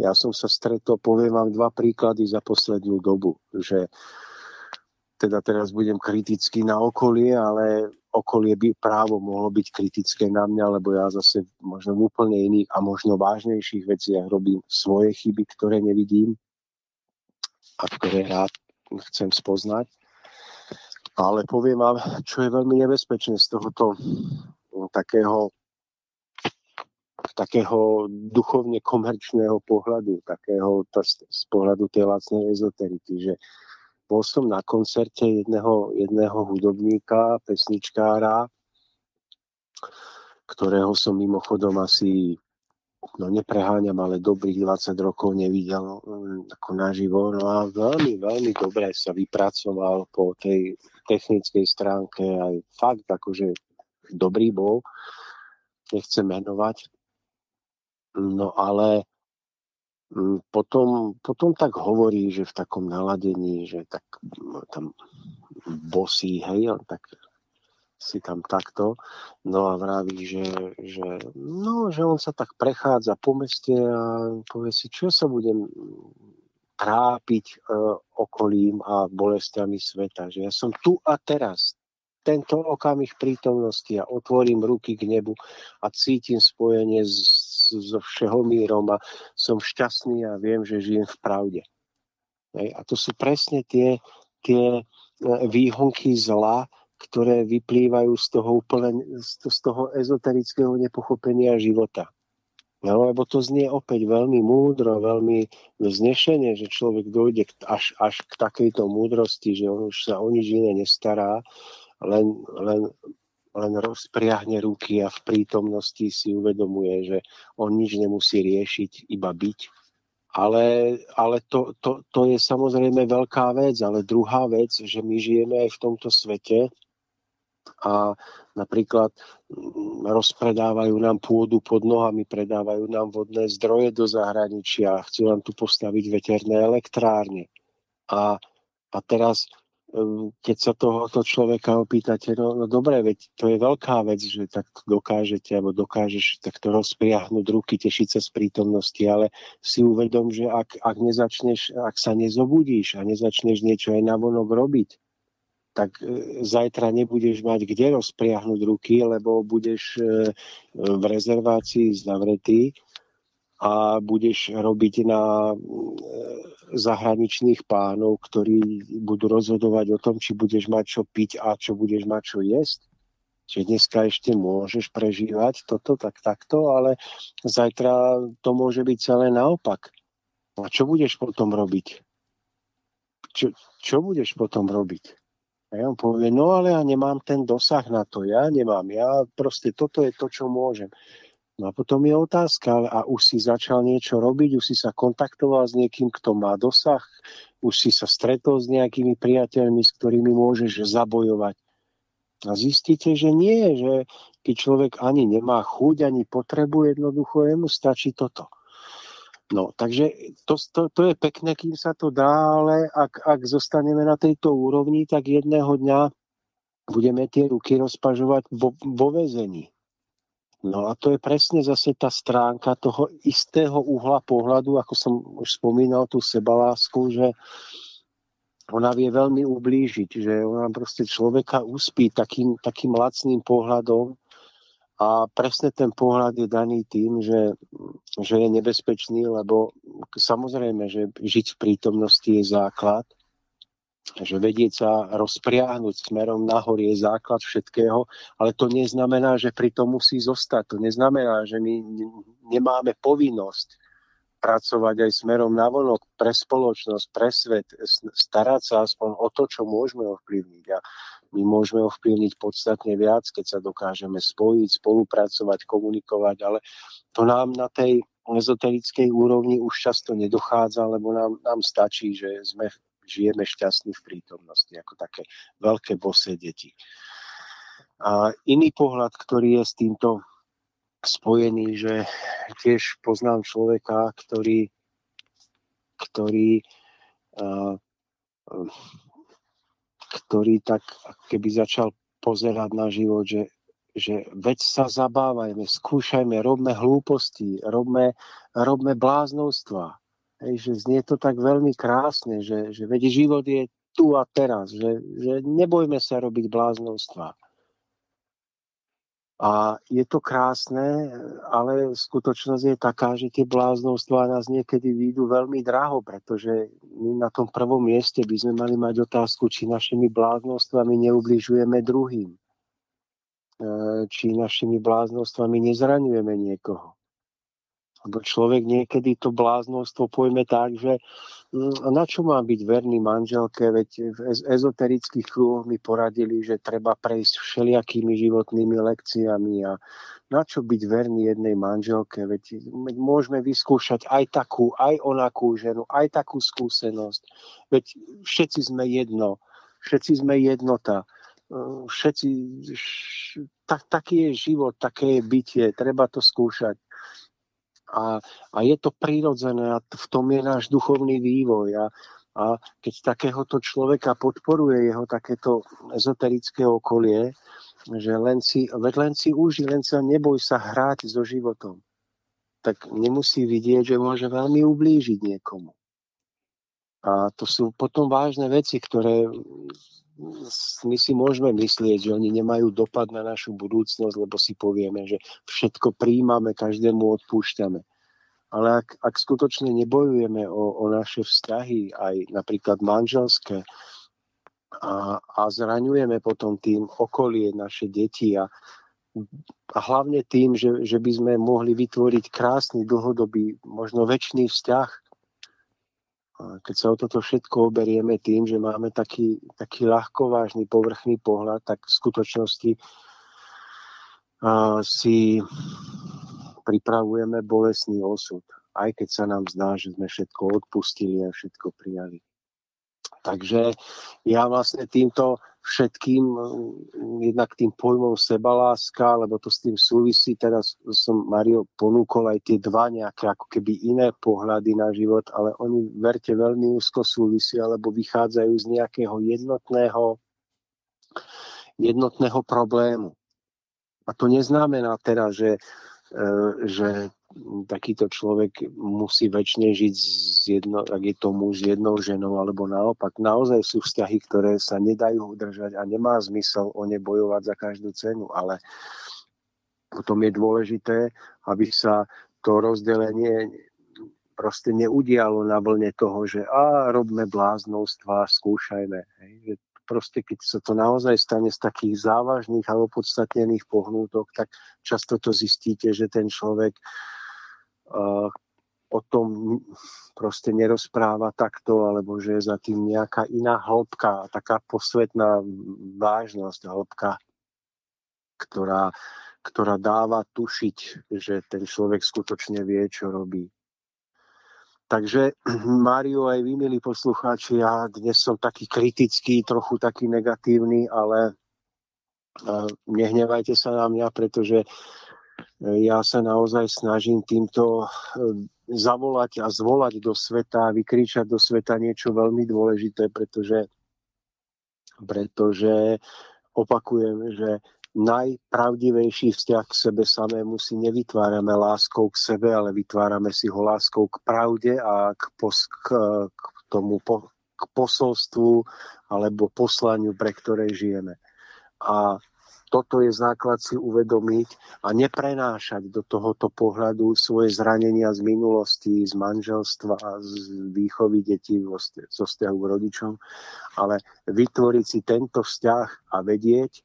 ja som sa stretol, poviem vám dva príklady za poslednú dobu, že teda teraz budem kritický na okolie, ale okolie by právo mohlo byť kritické na mňa, lebo ja zase možno v úplne iných a možno vážnejších veciach robím svoje chyby, ktoré nevidím a ktoré rád chcem spoznať. Ale poviem vám, čo je veľmi nebezpečné z tohoto takého takého duchovne komerčného pohľadu, takého z pohľadu tej lacnej ezoteriky, že bol som na koncerte jedného, jedného hudobníka, pesničkára, ktorého som mimochodom asi no nepreháňam, ale dobrých 20 rokov nevidel mm, ako naživo. No a veľmi, veľmi dobre sa vypracoval po tej technickej stránke aj fakt akože dobrý bol. Nechcem menovať. No ale Mm, potom, potom tak hovorí, že v takom naladení, že tak no, tam bosí, hej, on tak si tam takto, no a vraví, že, že, no, že on sa tak prechádza po meste a povie si, čo sa budem trápiť e, okolím a bolestiami sveta, že ja som tu a teraz, tento okamih prítomnosti a otvorím ruky k nebu a cítim spojenie s so všehomírom a som šťastný a viem, že žijem v pravde. A to sú presne tie, tie e, výhonky zla, ktoré vyplývajú z toho, úplne, z toho ezoterického nepochopenia života. No, lebo to znie opäť veľmi múdro, veľmi vznešenie, že človek dojde až, až k takejto múdrosti, že on už sa o nič iné nestará, len, len len rozpriahne ruky a v prítomnosti si uvedomuje, že on nič nemusí riešiť, iba byť. Ale, ale to, to, to je samozrejme veľká vec, ale druhá vec, že my žijeme aj v tomto svete a napríklad mm, rozpredávajú nám pôdu pod nohami, predávajú nám vodné zdroje do zahraničia, chcú nám tu postaviť veterné elektrárne. A, a teraz Ehm, keď sa tohoto človeka opýtate, no, no dobre, veď to je veľká vec, že takto dokážete, alebo dokážeš takto rozpriahnuť ruky, tešiť sa z prítomnosti, ale si uvedom, že ak, ak nezačneš, ak sa nezobudíš a nezačneš niečo aj navonok robiť, tak e, zajtra nebudeš mať kde rozpriahnuť ruky, lebo budeš e, v rezervácii zavretý a budeš robiť na e, zahraničných pánov, ktorí budú rozhodovať o tom, či budeš mať čo piť a čo budeš mať čo jesť. Čiže dneska ešte môžeš prežívať toto tak takto, ale zajtra to môže byť celé naopak. A čo budeš potom robiť? Čo, čo budeš potom robiť? A ja mu povie, no ale ja nemám ten dosah na to, ja nemám, ja proste toto je to, čo môžem. No a potom je otázka, a už si začal niečo robiť, už si sa kontaktoval s niekým, kto má dosah, už si sa stretol s nejakými priateľmi, s ktorými môžeš zabojovať. A zistíte, že nie, že keď človek ani nemá chuť, ani potrebu, jednoducho jemu stačí toto. No, takže to, to, to je pekné, kým sa to dá, ale ak, ak zostaneme na tejto úrovni, tak jedného dňa budeme tie ruky rozpažovať vo, vo väzení. No a to je presne zase tá stránka toho istého uhla pohľadu, ako som už spomínal, tú sebalásku, že ona vie veľmi ublížiť, že ona proste človeka uspí takým, takým lacným pohľadom a presne ten pohľad je daný tým, že, že je nebezpečný, lebo samozrejme, že žiť v prítomnosti je základ, že vedieť sa rozpriahnuť smerom nahor je základ všetkého, ale to neznamená, že pri tom musí zostať. To neznamená, že my nemáme povinnosť pracovať aj smerom na vonok pre spoločnosť, pre svet, starať sa aspoň o to, čo môžeme ovplyvniť. A my môžeme ovplyvniť podstatne viac, keď sa dokážeme spojiť, spolupracovať, komunikovať, ale to nám na tej ezoterickej úrovni už často nedochádza, lebo nám, nám stačí, že sme žijeme šťastní v prítomnosti, ako také veľké bosé deti. A iný pohľad, ktorý je s týmto spojený, že tiež poznám človeka, ktorý, ktorý, ktorý tak keby začal pozerať na život, že, že veď sa zabávajme, skúšajme, robme hlúposti, robme, robme bláznostva. Hej, že znie to tak veľmi krásne, že, že veď život je tu a teraz, že, že nebojme sa robiť bláznostva. A je to krásne, ale skutočnosť je taká, že tie bláznostvá nás niekedy výjdu veľmi draho, pretože my na tom prvom mieste by sme mali mať otázku, či našimi bláznostvami neubližujeme druhým. E, či našimi bláznostvami nezraňujeme niekoho. Lebo človek niekedy to bláznostvo pojme tak, že mm, na čo mám byť verný manželke, veď v ezoterických kruhoch mi poradili, že treba prejsť všelijakými životnými lekciami a na čo byť verný jednej manželke, veď, môžeme vyskúšať aj takú, aj onakú ženu, aj takú skúsenosť, veď všetci sme jedno, všetci sme jednota, všetci, tak, taký je život, také je bytie, treba to skúšať. A, a je to prirodzené a v tom je náš duchovný vývoj. A, a keď takéhoto človeka podporuje jeho takéto ezoterické okolie, že len si, len si uži, len sa neboj sa hrať so životom, tak nemusí vidieť, že môže veľmi ublížiť niekomu. A to sú potom vážne veci, ktoré my si môžeme myslieť, že oni nemajú dopad na našu budúcnosť, lebo si povieme, že všetko príjmame, každému odpúšťame. Ale ak, ak skutočne nebojujeme o, o naše vzťahy, aj napríklad manželské, a, a zraňujeme potom tým okolie naše deti a, a hlavne tým, že, že by sme mohli vytvoriť krásny, dlhodobý, možno väčší vzťah keď sa o toto všetko oberieme tým, že máme taký, taký ľahkovážny, povrchný pohľad, tak v skutočnosti uh, si pripravujeme bolesný osud, aj keď sa nám zdá, že sme všetko odpustili a všetko prijali. Takže ja vlastne týmto všetkým, jednak tým pojmom sebaláska, lebo to s tým súvisí, teraz som Mario ponúkol aj tie dva nejaké ako keby iné pohľady na život, ale oni verte veľmi úzko súvisia, alebo vychádzajú z nejakého jednotného, jednotného problému. A to neznamená teraz, že, e, že takýto človek musí väčšine žiť s jedno, ak je to muž s jednou ženou, alebo naopak. Naozaj sú vzťahy, ktoré sa nedajú udržať a nemá zmysel o ne bojovať za každú cenu, ale potom je dôležité, aby sa to rozdelenie proste neudialo na vlne toho, že a robme bláznostva, skúšajme. Hej. Proste keď sa to naozaj stane z takých závažných a opodstatnených pohnútok, tak často to zistíte, že ten človek o tom proste nerozpráva takto, alebo že je za tým nejaká iná hĺbka, taká posvetná vážnosť, hĺbka, ktorá, ktorá dáva tušiť, že ten človek skutočne vie, čo robí. Takže <clears throat> Mário aj vy, milí poslucháči, ja dnes som taký kritický, trochu taký negatívny, ale nehnevajte sa na mňa, pretože ja sa naozaj snažím týmto eh, zavolať a zvolať do sveta, vykričať do sveta niečo veľmi dôležité, pretože, pretože opakujem, že najpravdivejší vzťah k sebe samému si nevytvárame láskou k sebe, ale vytvárame si ho láskou k pravde a k, pos, k, k tomu po, k posolstvu alebo poslaniu, pre ktoré žijeme. A toto je základ si uvedomiť a neprenášať do tohoto pohľadu svoje zranenia z minulosti, z manželstva z výchovy detí zo vzťahu k rodičom, ale vytvoriť si tento vzťah a vedieť,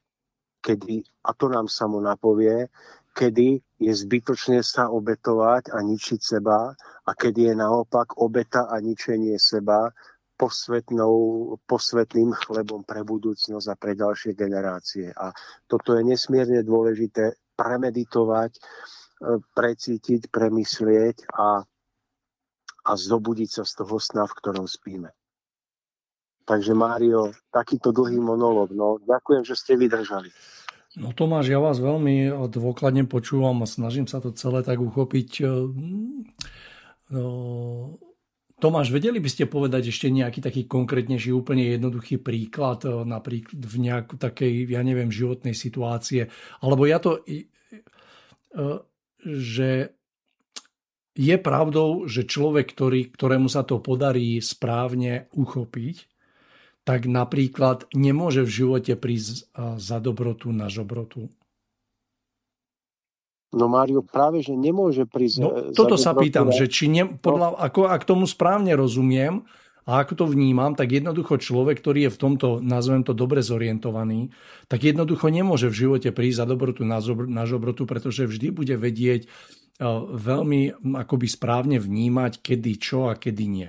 kedy, a to nám samo napovie, kedy je zbytočne sa obetovať a ničiť seba a kedy je naopak obeta a ničenie seba posvetnou, posvetným chlebom pre budúcnosť a pre ďalšie generácie. A toto je nesmierne dôležité premeditovať, e, precítiť, premyslieť a, a zobudiť sa z toho sna, v ktorom spíme. Takže Mário, takýto dlhý monológ. No, ďakujem, že ste vydržali. No Tomáš, ja vás veľmi dôkladne počúvam a snažím sa to celé tak uchopiť. E, no, Tomáš, vedeli by ste povedať ešte nejaký taký konkrétnejší, úplne jednoduchý príklad, e, napríklad v nejakú takej, ja neviem, životnej situácie, alebo ja to, e, že je pravdou, že človek, ktorý, ktorému sa to podarí správne uchopiť, tak napríklad nemôže v živote prísť za dobrotu na žobrotu. No Mário, práve, že nemôže prísť... No, e, toto sa pýtam, že či ne, podľa, no. ako, ak tomu správne rozumiem a ako to vnímam, tak jednoducho človek, ktorý je v tomto, nazvem to, dobre zorientovaný, tak jednoducho nemôže v živote prísť za dobrotu na, na žobrotu, pretože vždy bude vedieť uh, veľmi akoby správne vnímať, kedy čo a kedy nie.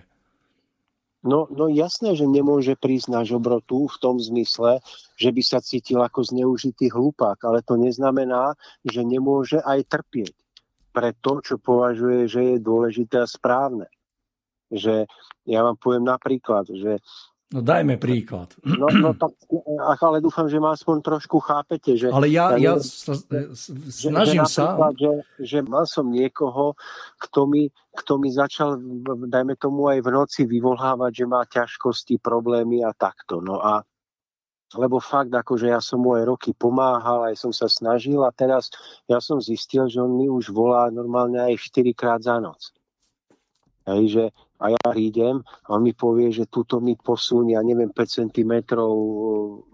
No, no jasné, že nemôže prísť na žobrotu v tom zmysle, že by sa cítil ako zneužitý hlupák, ale to neznamená, že nemôže aj trpieť pre to, čo považuje, že je dôležité a správne. Že ja vám poviem napríklad, že No dajme príklad. No, no tak, ale dúfam, že ma aspoň trošku chápete. Že, ale ja, ja, ja snažím že, sa... Že, že mal som niekoho, kto mi, kto mi začal, dajme tomu aj v noci vyvolávať, že má ťažkosti, problémy a takto. No a lebo fakt, akože ja som mu aj roky pomáhal, aj som sa snažil a teraz ja som zistil, že on mi už volá normálne aj 4 krát za noc. Hej, že a ja prídem a on mi povie, že túto mi posunie, ja neviem, 5 cm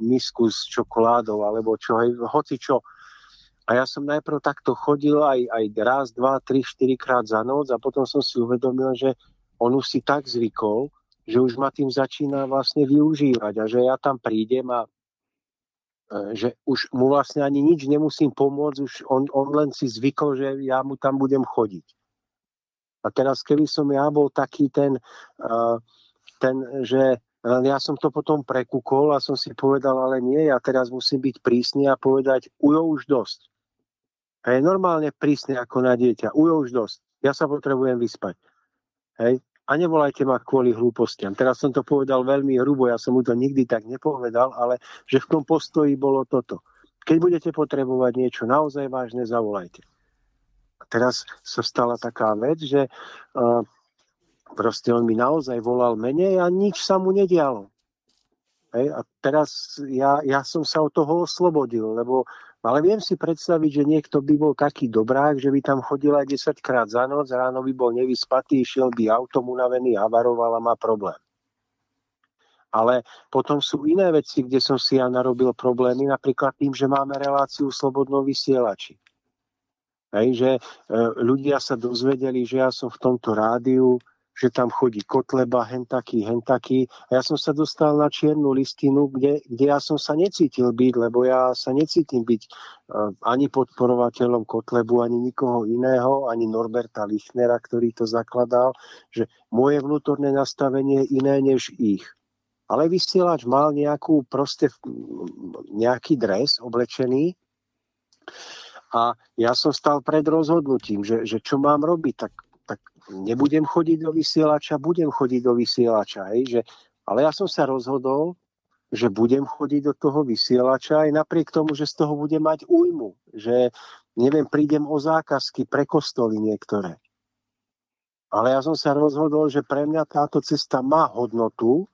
misku s čokoládou alebo čo, hej, hoci čo. A ja som najprv takto chodil aj, aj raz, dva, tri, štyri krát za noc a potom som si uvedomil, že on už si tak zvykol, že už ma tým začína vlastne využívať a že ja tam prídem a e, že už mu vlastne ani nič nemusím pomôcť, už on, on len si zvykol, že ja mu tam budem chodiť. A teraz, keby som ja bol taký ten, ten že ja som to potom prekúkol a som si povedal, ale nie, ja teraz musím byť prísny a povedať, ujo už dosť. Je normálne prísne ako na dieťa. Ujo už dosť. Ja sa potrebujem vyspať. Hej? A nevolajte ma kvôli hlúpostiam. Teraz som to povedal veľmi hrubo, ja som mu to nikdy tak nepovedal, ale že v tom postoji bolo toto. Keď budete potrebovať niečo naozaj vážne, zavolajte teraz sa stala taká vec, že uh, proste on mi naozaj volal menej a nič sa mu nedialo. Hej, a teraz ja, ja som sa od toho oslobodil, lebo ale viem si predstaviť, že niekto by bol taký dobrák, že by tam chodil aj 10 krát za noc, ráno by bol nevyspatý, šiel by autom unavený, havaroval a má problém. Ale potom sú iné veci, kde som si ja narobil problémy, napríklad tým, že máme reláciu v Slobodnom vysielači. Hej, že e, ľudia sa dozvedeli, že ja som v tomto rádiu, že tam chodí Kotleba, hen taký, hen taký. A ja som sa dostal na čiernu listinu, kde, kde ja som sa necítil byť, lebo ja sa necítim byť uh, ani podporovateľom Kotlebu, ani nikoho iného, ani Norberta Lichnera, ktorý to zakladal, že moje vnútorné nastavenie je iné než ich. Ale vysielač mal nejakú proste, nejaký dres oblečený a ja som stal pred rozhodnutím, že, že čo mám robiť, tak, tak nebudem chodiť do vysielača, budem chodiť do vysielača. Hej, že, ale ja som sa rozhodol, že budem chodiť do toho vysielača aj napriek tomu, že z toho budem mať újmu. Že, neviem, prídem o zákazky pre kostoly niektoré. Ale ja som sa rozhodol, že pre mňa táto cesta má hodnotu,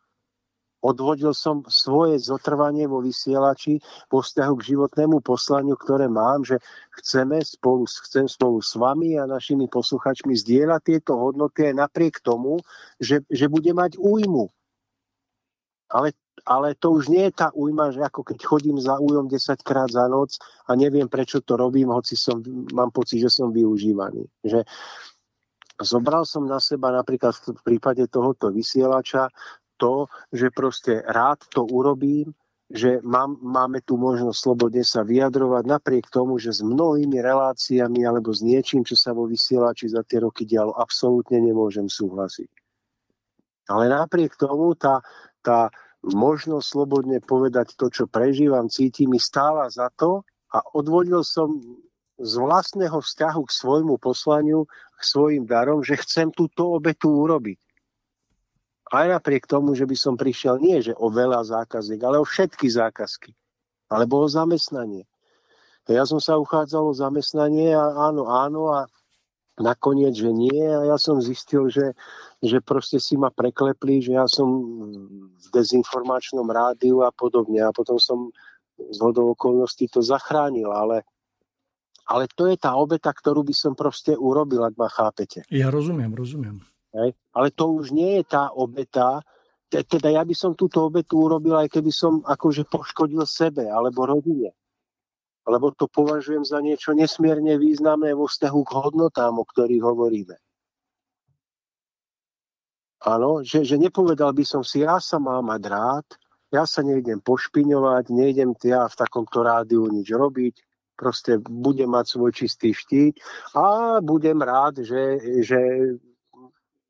Odvodil som svoje zotrvanie vo vysielači vo vzťahu k životnému poslaniu, ktoré mám, že chceme spolu, chcem spolu s vami a našimi posluchačmi zdieľať tieto hodnoty aj napriek tomu, že, že bude mať újmu. Ale, ale to už nie je tá újma, že ako keď chodím za újom 10 krát za noc a neviem, prečo to robím, hoci som, mám pocit, že som využívaný. Že, Zobral som na seba napríklad v prípade tohoto vysielača to, že proste rád to urobím, že mám, máme tu možnosť slobodne sa vyjadrovať napriek tomu, že s mnohými reláciami alebo s niečím, čo sa vo vysielači za tie roky dialo, absolútne nemôžem súhlasiť. Ale napriek tomu tá, tá možnosť slobodne povedať to, čo prežívam, cítim, mi stála za to a odvodil som z vlastného vzťahu k svojmu poslaniu, k svojim darom, že chcem túto obetu urobiť. Aj napriek tomu, že by som prišiel nie že o veľa zákazník, ale o všetky zákazky. Alebo o zamestnanie. Ja som sa uchádzal o zamestnanie a áno, áno a nakoniec, že nie a ja som zistil, že, že proste si ma preklepli, že ja som v dezinformačnom rádiu a podobne a potom som z hodou okolností to zachránil, ale, ale to je tá obeta, ktorú by som proste urobil, ak ma chápete. Ja rozumiem, rozumiem. Hej? Ale to už nie je tá obeta, teda ja by som túto obetu urobil, aj keby som akože poškodil sebe alebo rodine. Lebo to považujem za niečo nesmierne významné vo vzťahu k hodnotám, o ktorých hovoríme. Áno, že, že nepovedal by som si, ja sa mám mať rád, ja sa nejdem pošpiňovať, nejdem ja v takomto rádiu nič robiť, proste budem mať svoj čistý štít a budem rád, že, že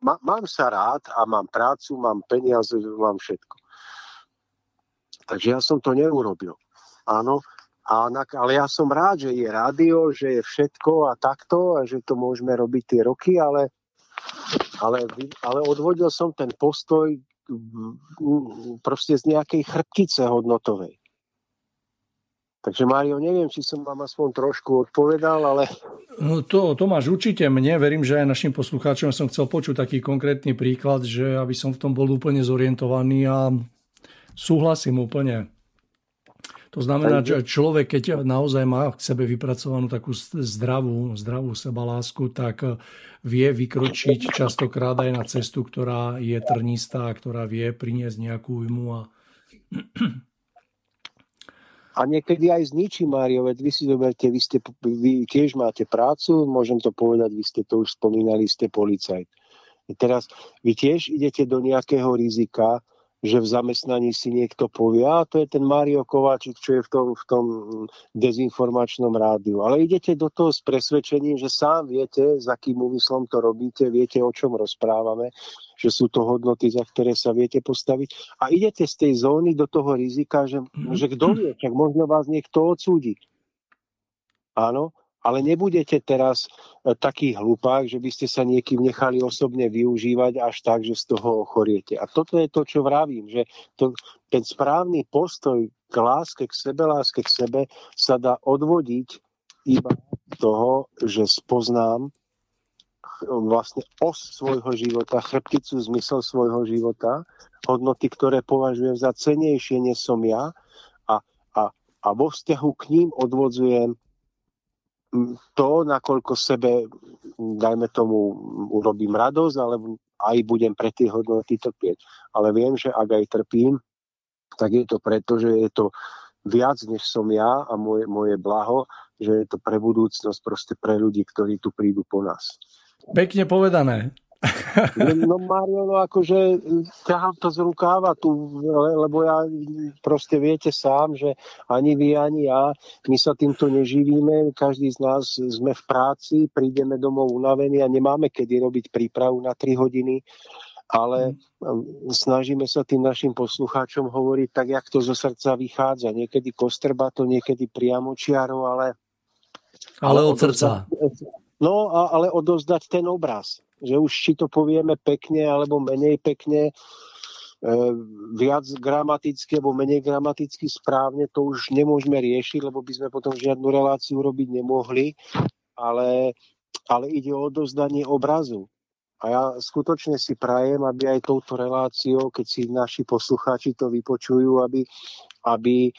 má, mám sa rád a mám prácu, mám peniaze, mám všetko. Takže ja som to neurobil. Áno, a na, ale ja som rád, že je rádio, že je všetko a takto a že to môžeme robiť tie roky, ale, ale, ale odvodil som ten postoj proste z nejakej chrbtice hodnotovej. Takže Mário, neviem, či som vám aspoň trošku odpovedal, ale... No to, to máš určite mne, verím, že aj našim poslucháčom som chcel počuť taký konkrétny príklad, že aby som v tom bol úplne zorientovaný a súhlasím úplne. To znamená, že človek, keď naozaj má k sebe vypracovanú takú zdravú, zdravú sebalásku, tak vie vykročiť častokrát aj na cestu, ktorá je trnistá, ktorá vie priniesť nejakú újmu a a niekedy aj zničí Mário, veď vy si zoberte, vy, ste, vy tiež máte prácu, môžem to povedať, vy ste to už spomínali, ste policajt. Teraz vy tiež idete do nejakého rizika, že v zamestnaní si niekto povie, a to je ten Mário Kováčik, čo je v tom, v tom dezinformačnom rádiu. Ale idete do toho s presvedčením, že sám viete, s akým úmyslom to robíte, viete, o čom rozprávame, že sú to hodnoty, za ktoré sa viete postaviť. A idete z tej zóny do toho rizika, že, že kto vie, tak možno vás niekto odsúdi. Áno, ale nebudete teraz e, taký hlupák, že by ste sa niekým nechali osobne využívať až tak, že z toho ochoriete. A toto je to, čo vravím, že to, ten správny postoj k láske, k sebe, láske k sebe sa dá odvodiť iba toho, že spoznám vlastne os svojho života, chrbticu, zmysel svojho života, hodnoty, ktoré považujem za cenejšie, než som ja a, a, a vo vzťahu k ním odvodzujem to, nakoľko sebe, dajme tomu, urobím radosť, alebo aj budem pre tie hodnoty trpieť. Ale viem, že ak aj trpím, tak je to preto, že je to viac, než som ja a moje, moje blaho, že je to pre budúcnosť, proste pre ľudí, ktorí tu prídu po nás. Pekne povedané. No Mario, no akože ťahám to z rukáva tu, lebo ja proste viete sám, že ani vy, ani ja, my sa týmto neživíme, každý z nás sme v práci, prídeme domov unavení a nemáme kedy robiť prípravu na 3 hodiny, ale mm. snažíme sa tým našim poslucháčom hovoriť tak, jak to zo srdca vychádza. Niekedy kostrbato, niekedy priamo čiaro, ale... Ale od srdca. No, ale odozdať ten obraz že už či to povieme pekne alebo menej pekne, e, viac gramaticky alebo menej gramaticky správne, to už nemôžeme riešiť, lebo by sme potom žiadnu reláciu robiť nemohli, ale, ale ide o odozdanie obrazu. A ja skutočne si prajem, aby aj touto reláciou, keď si naši poslucháči to vypočujú, aby, aby,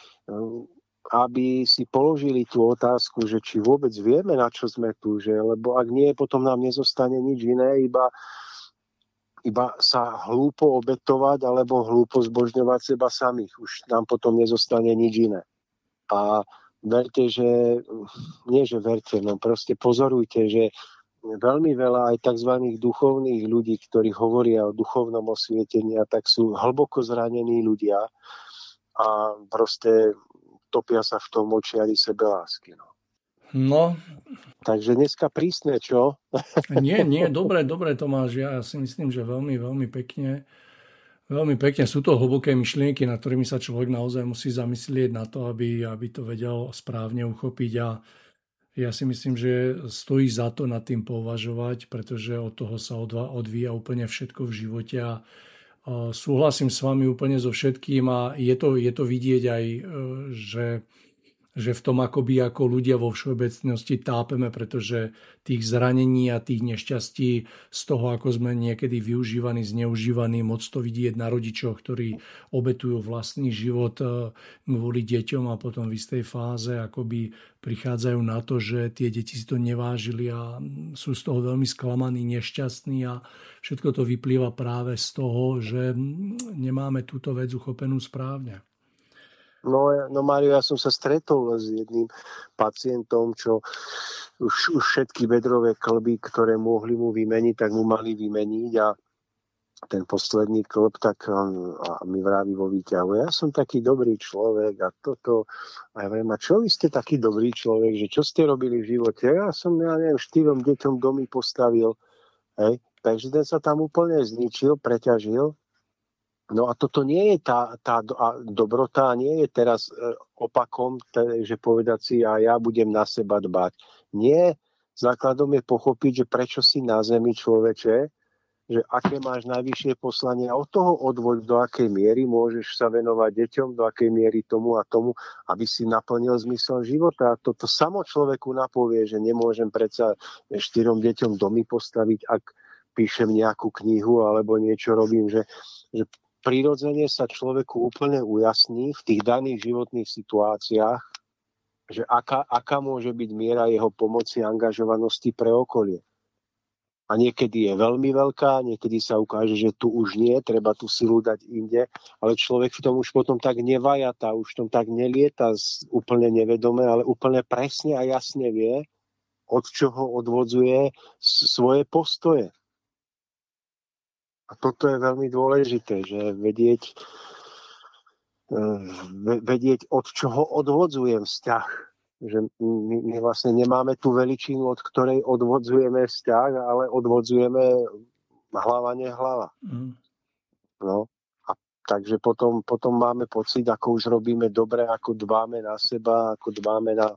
aby si položili tú otázku, že či vôbec vieme, na čo sme tu, že, lebo ak nie, potom nám nezostane nič iné, iba, iba sa hlúpo obetovať alebo hlúpo zbožňovať seba samých. Už nám potom nezostane nič iné. A verte, že, nie že verte, no proste pozorujte, že veľmi veľa aj tzv. duchovných ľudí, ktorí hovoria o duchovnom osvietení, tak sú hlboko zranení ľudia a proste topia sa v tom očiari sebelásky. No. no. Takže dneska prísne, čo? <laughs> nie, nie, dobre, dobre Tomáš, ja si myslím, že veľmi, veľmi pekne. Veľmi pekne. Sú to hlboké myšlienky, na ktorými sa človek naozaj musí zamyslieť na to, aby, aby to vedel správne uchopiť a ja si myslím, že stojí za to nad tým považovať, pretože od toho sa odvíja úplne všetko v živote a súhlasím s vami úplne so všetkým a je to, je to vidieť aj, e, že že v tom akoby ako ľudia vo všeobecnosti tápeme, pretože tých zranení a tých nešťastí z toho, ako sme niekedy využívaní, zneužívaní, moc to vidieť na rodičoch, ktorí obetujú vlastný život eh, kvôli deťom a potom v istej fáze akoby prichádzajú na to, že tie deti si to nevážili a sú z toho veľmi sklamaní, nešťastní a všetko to vyplýva práve z toho, že nemáme túto vec uchopenú správne. No, no Mario, ja som sa stretol s jedným pacientom, čo už, už všetky bedrové klby, ktoré mohli mu vymeniť, tak mu mali vymeniť a ten posledný klb, tak on a mi vraví vo výťahu, ja som taký dobrý človek a toto. A ja viem, a čo vy ste taký dobrý človek, že čo ste robili v živote? Ja som, ja neviem, štyrom deťom domy postavil. Hej. Takže ten sa tam úplne zničil, preťažil No a toto nie je tá, tá dobrota, nie je teraz e, opakom, že povedať si a ja budem na seba dbať. Nie, základom je pochopiť, že prečo si na zemi človeče, že aké máš najvyššie poslanie a od toho odvoď, do akej miery môžeš sa venovať deťom, do akej miery tomu a tomu, aby si naplnil zmysel života. A toto samo človeku napovie, že nemôžem predsa štyrom deťom domy postaviť, ak píšem nejakú knihu alebo niečo robím, že, že prirodzene sa človeku úplne ujasní v tých daných životných situáciách, že aká, aká môže byť miera jeho pomoci a angažovanosti pre okolie. A niekedy je veľmi veľká, niekedy sa ukáže, že tu už nie, treba tú silu dať inde, ale človek v tom už potom tak nevajatá, už tom tak nelieta úplne nevedome, ale úplne presne a jasne vie, od čoho odvodzuje svoje postoje. A toto je veľmi dôležité, že vedieť, eh, vedieť od čoho odvodzujem vzťah. Že my, my vlastne nemáme tú veličinu, od ktorej odvodzujeme vzťah, ale odvodzujeme hlava, nehlava. Mm. No. A takže potom, potom máme pocit, ako už robíme dobre, ako dbáme na seba, ako dbáme na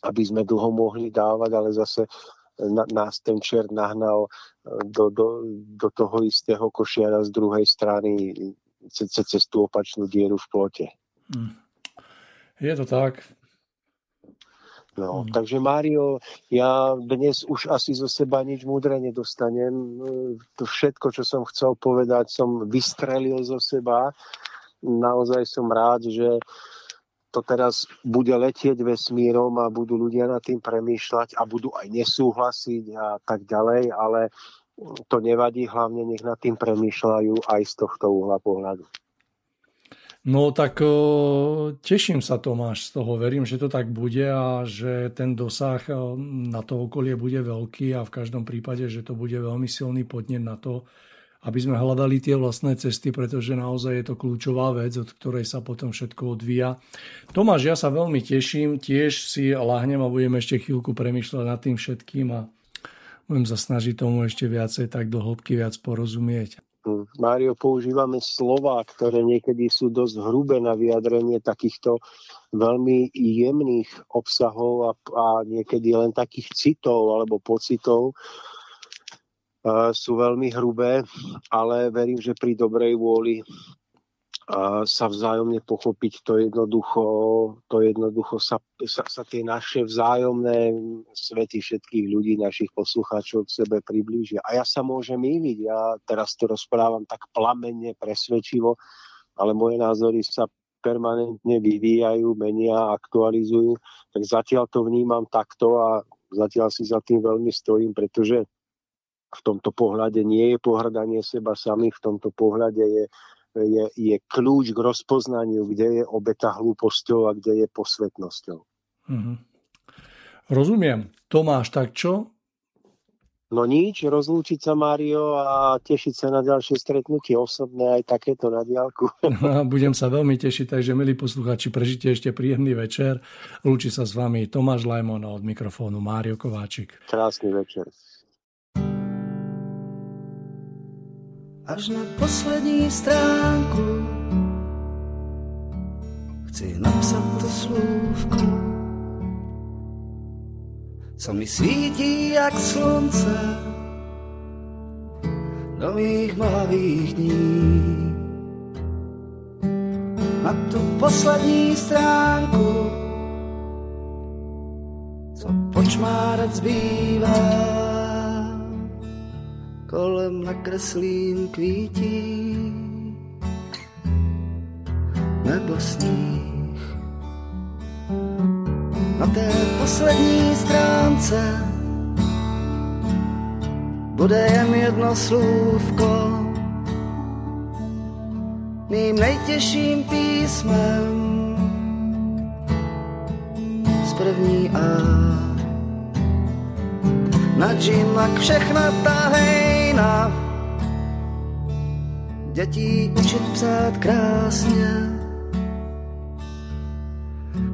aby sme dlho mohli dávať, ale zase na, nás ten čert nahnal e, do, do, do toho istého košiara z druhej strany cez, cez tú opačnú dieru v plote. Hm. Je to tak. No, hmm. takže Mário, ja dnes už asi zo seba nič múdre nedostanem. To všetko, čo som chcel povedať, som vystrelil zo seba. Naozaj som rád, že uh, to teraz bude letieť vesmírom a budú ľudia nad tým premýšľať a budú aj nesúhlasiť a tak ďalej, ale to nevadí, hlavne nech nad tým premýšľajú aj z tohto uhla pohľadu. No tak teším sa Tomáš z toho, verím, že to tak bude a že ten dosah na to okolie bude veľký a v každom prípade, že to bude veľmi silný podnet na to, aby sme hľadali tie vlastné cesty, pretože naozaj je to kľúčová vec, od ktorej sa potom všetko odvíja. Tomáš, ja sa veľmi teším, tiež si lahnem a budem ešte chvíľku premyšľať nad tým všetkým a budem sa snažiť tomu ešte viacej tak do hĺbky viac porozumieť. Mário, používame slova, ktoré niekedy sú dosť hrubé na vyjadrenie takýchto veľmi jemných obsahov a, a niekedy len takých citov alebo pocitov, sú veľmi hrubé, ale verím, že pri dobrej vôli a sa vzájomne pochopiť, to jednoducho, to jednoducho sa, sa, sa tie naše vzájomné svety všetkých ľudí, našich poslucháčov k sebe priblížia. A ja sa môžem míliť, ja teraz to rozprávam tak plamenne, presvedčivo, ale moje názory sa permanentne vyvíjajú, menia, aktualizujú, tak zatiaľ to vnímam takto a zatiaľ si za tým veľmi stojím, pretože v tomto pohľade nie je pohľadanie seba sami, v tomto pohľade je je, je kľúč k rozpoznaniu, kde je obeta hlúposťou a kde je posvetnosťou. Mm-hmm. Rozumiem. Tomáš, tak čo? No nič, rozlúčiť sa Mário a tešiť sa na ďalšie stretnutie osobné, aj takéto na diálku. <laughs> Budem sa veľmi tešiť, takže milí posluchači, prežite ešte príjemný večer. Lúči sa s vami Tomáš Lajmon od mikrofónu Mário Kováčik. Krásny večer. Až na poslední stránku chci napsat to slůvko, co mi svítí jak slunce do mých mladých dní. Na tu poslední stránku, co počmárat zbývá, kolem nakreslím kvítí nebo sníh. Na té poslední stránce bude jen jedno slůvko mým nejtěžším písmem z první A. Na džimak všechna ta hejna dětí učit psát krásně,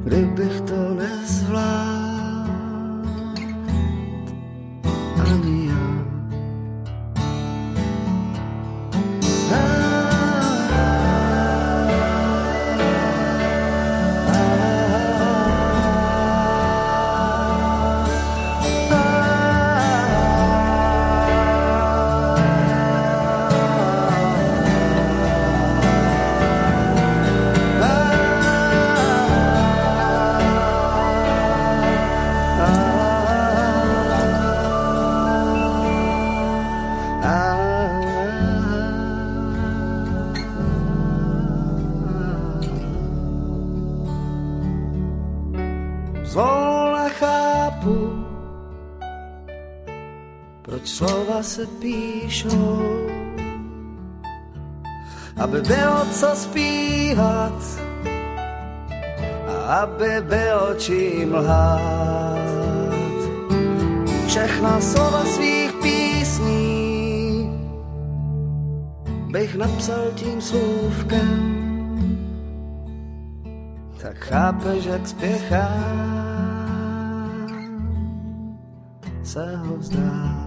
kdybych to nezvládl. Čím lhát. Všechna slova svých písní bych napsal tím slůvkem, tak chápeš, jak spěchám se ho vzdát.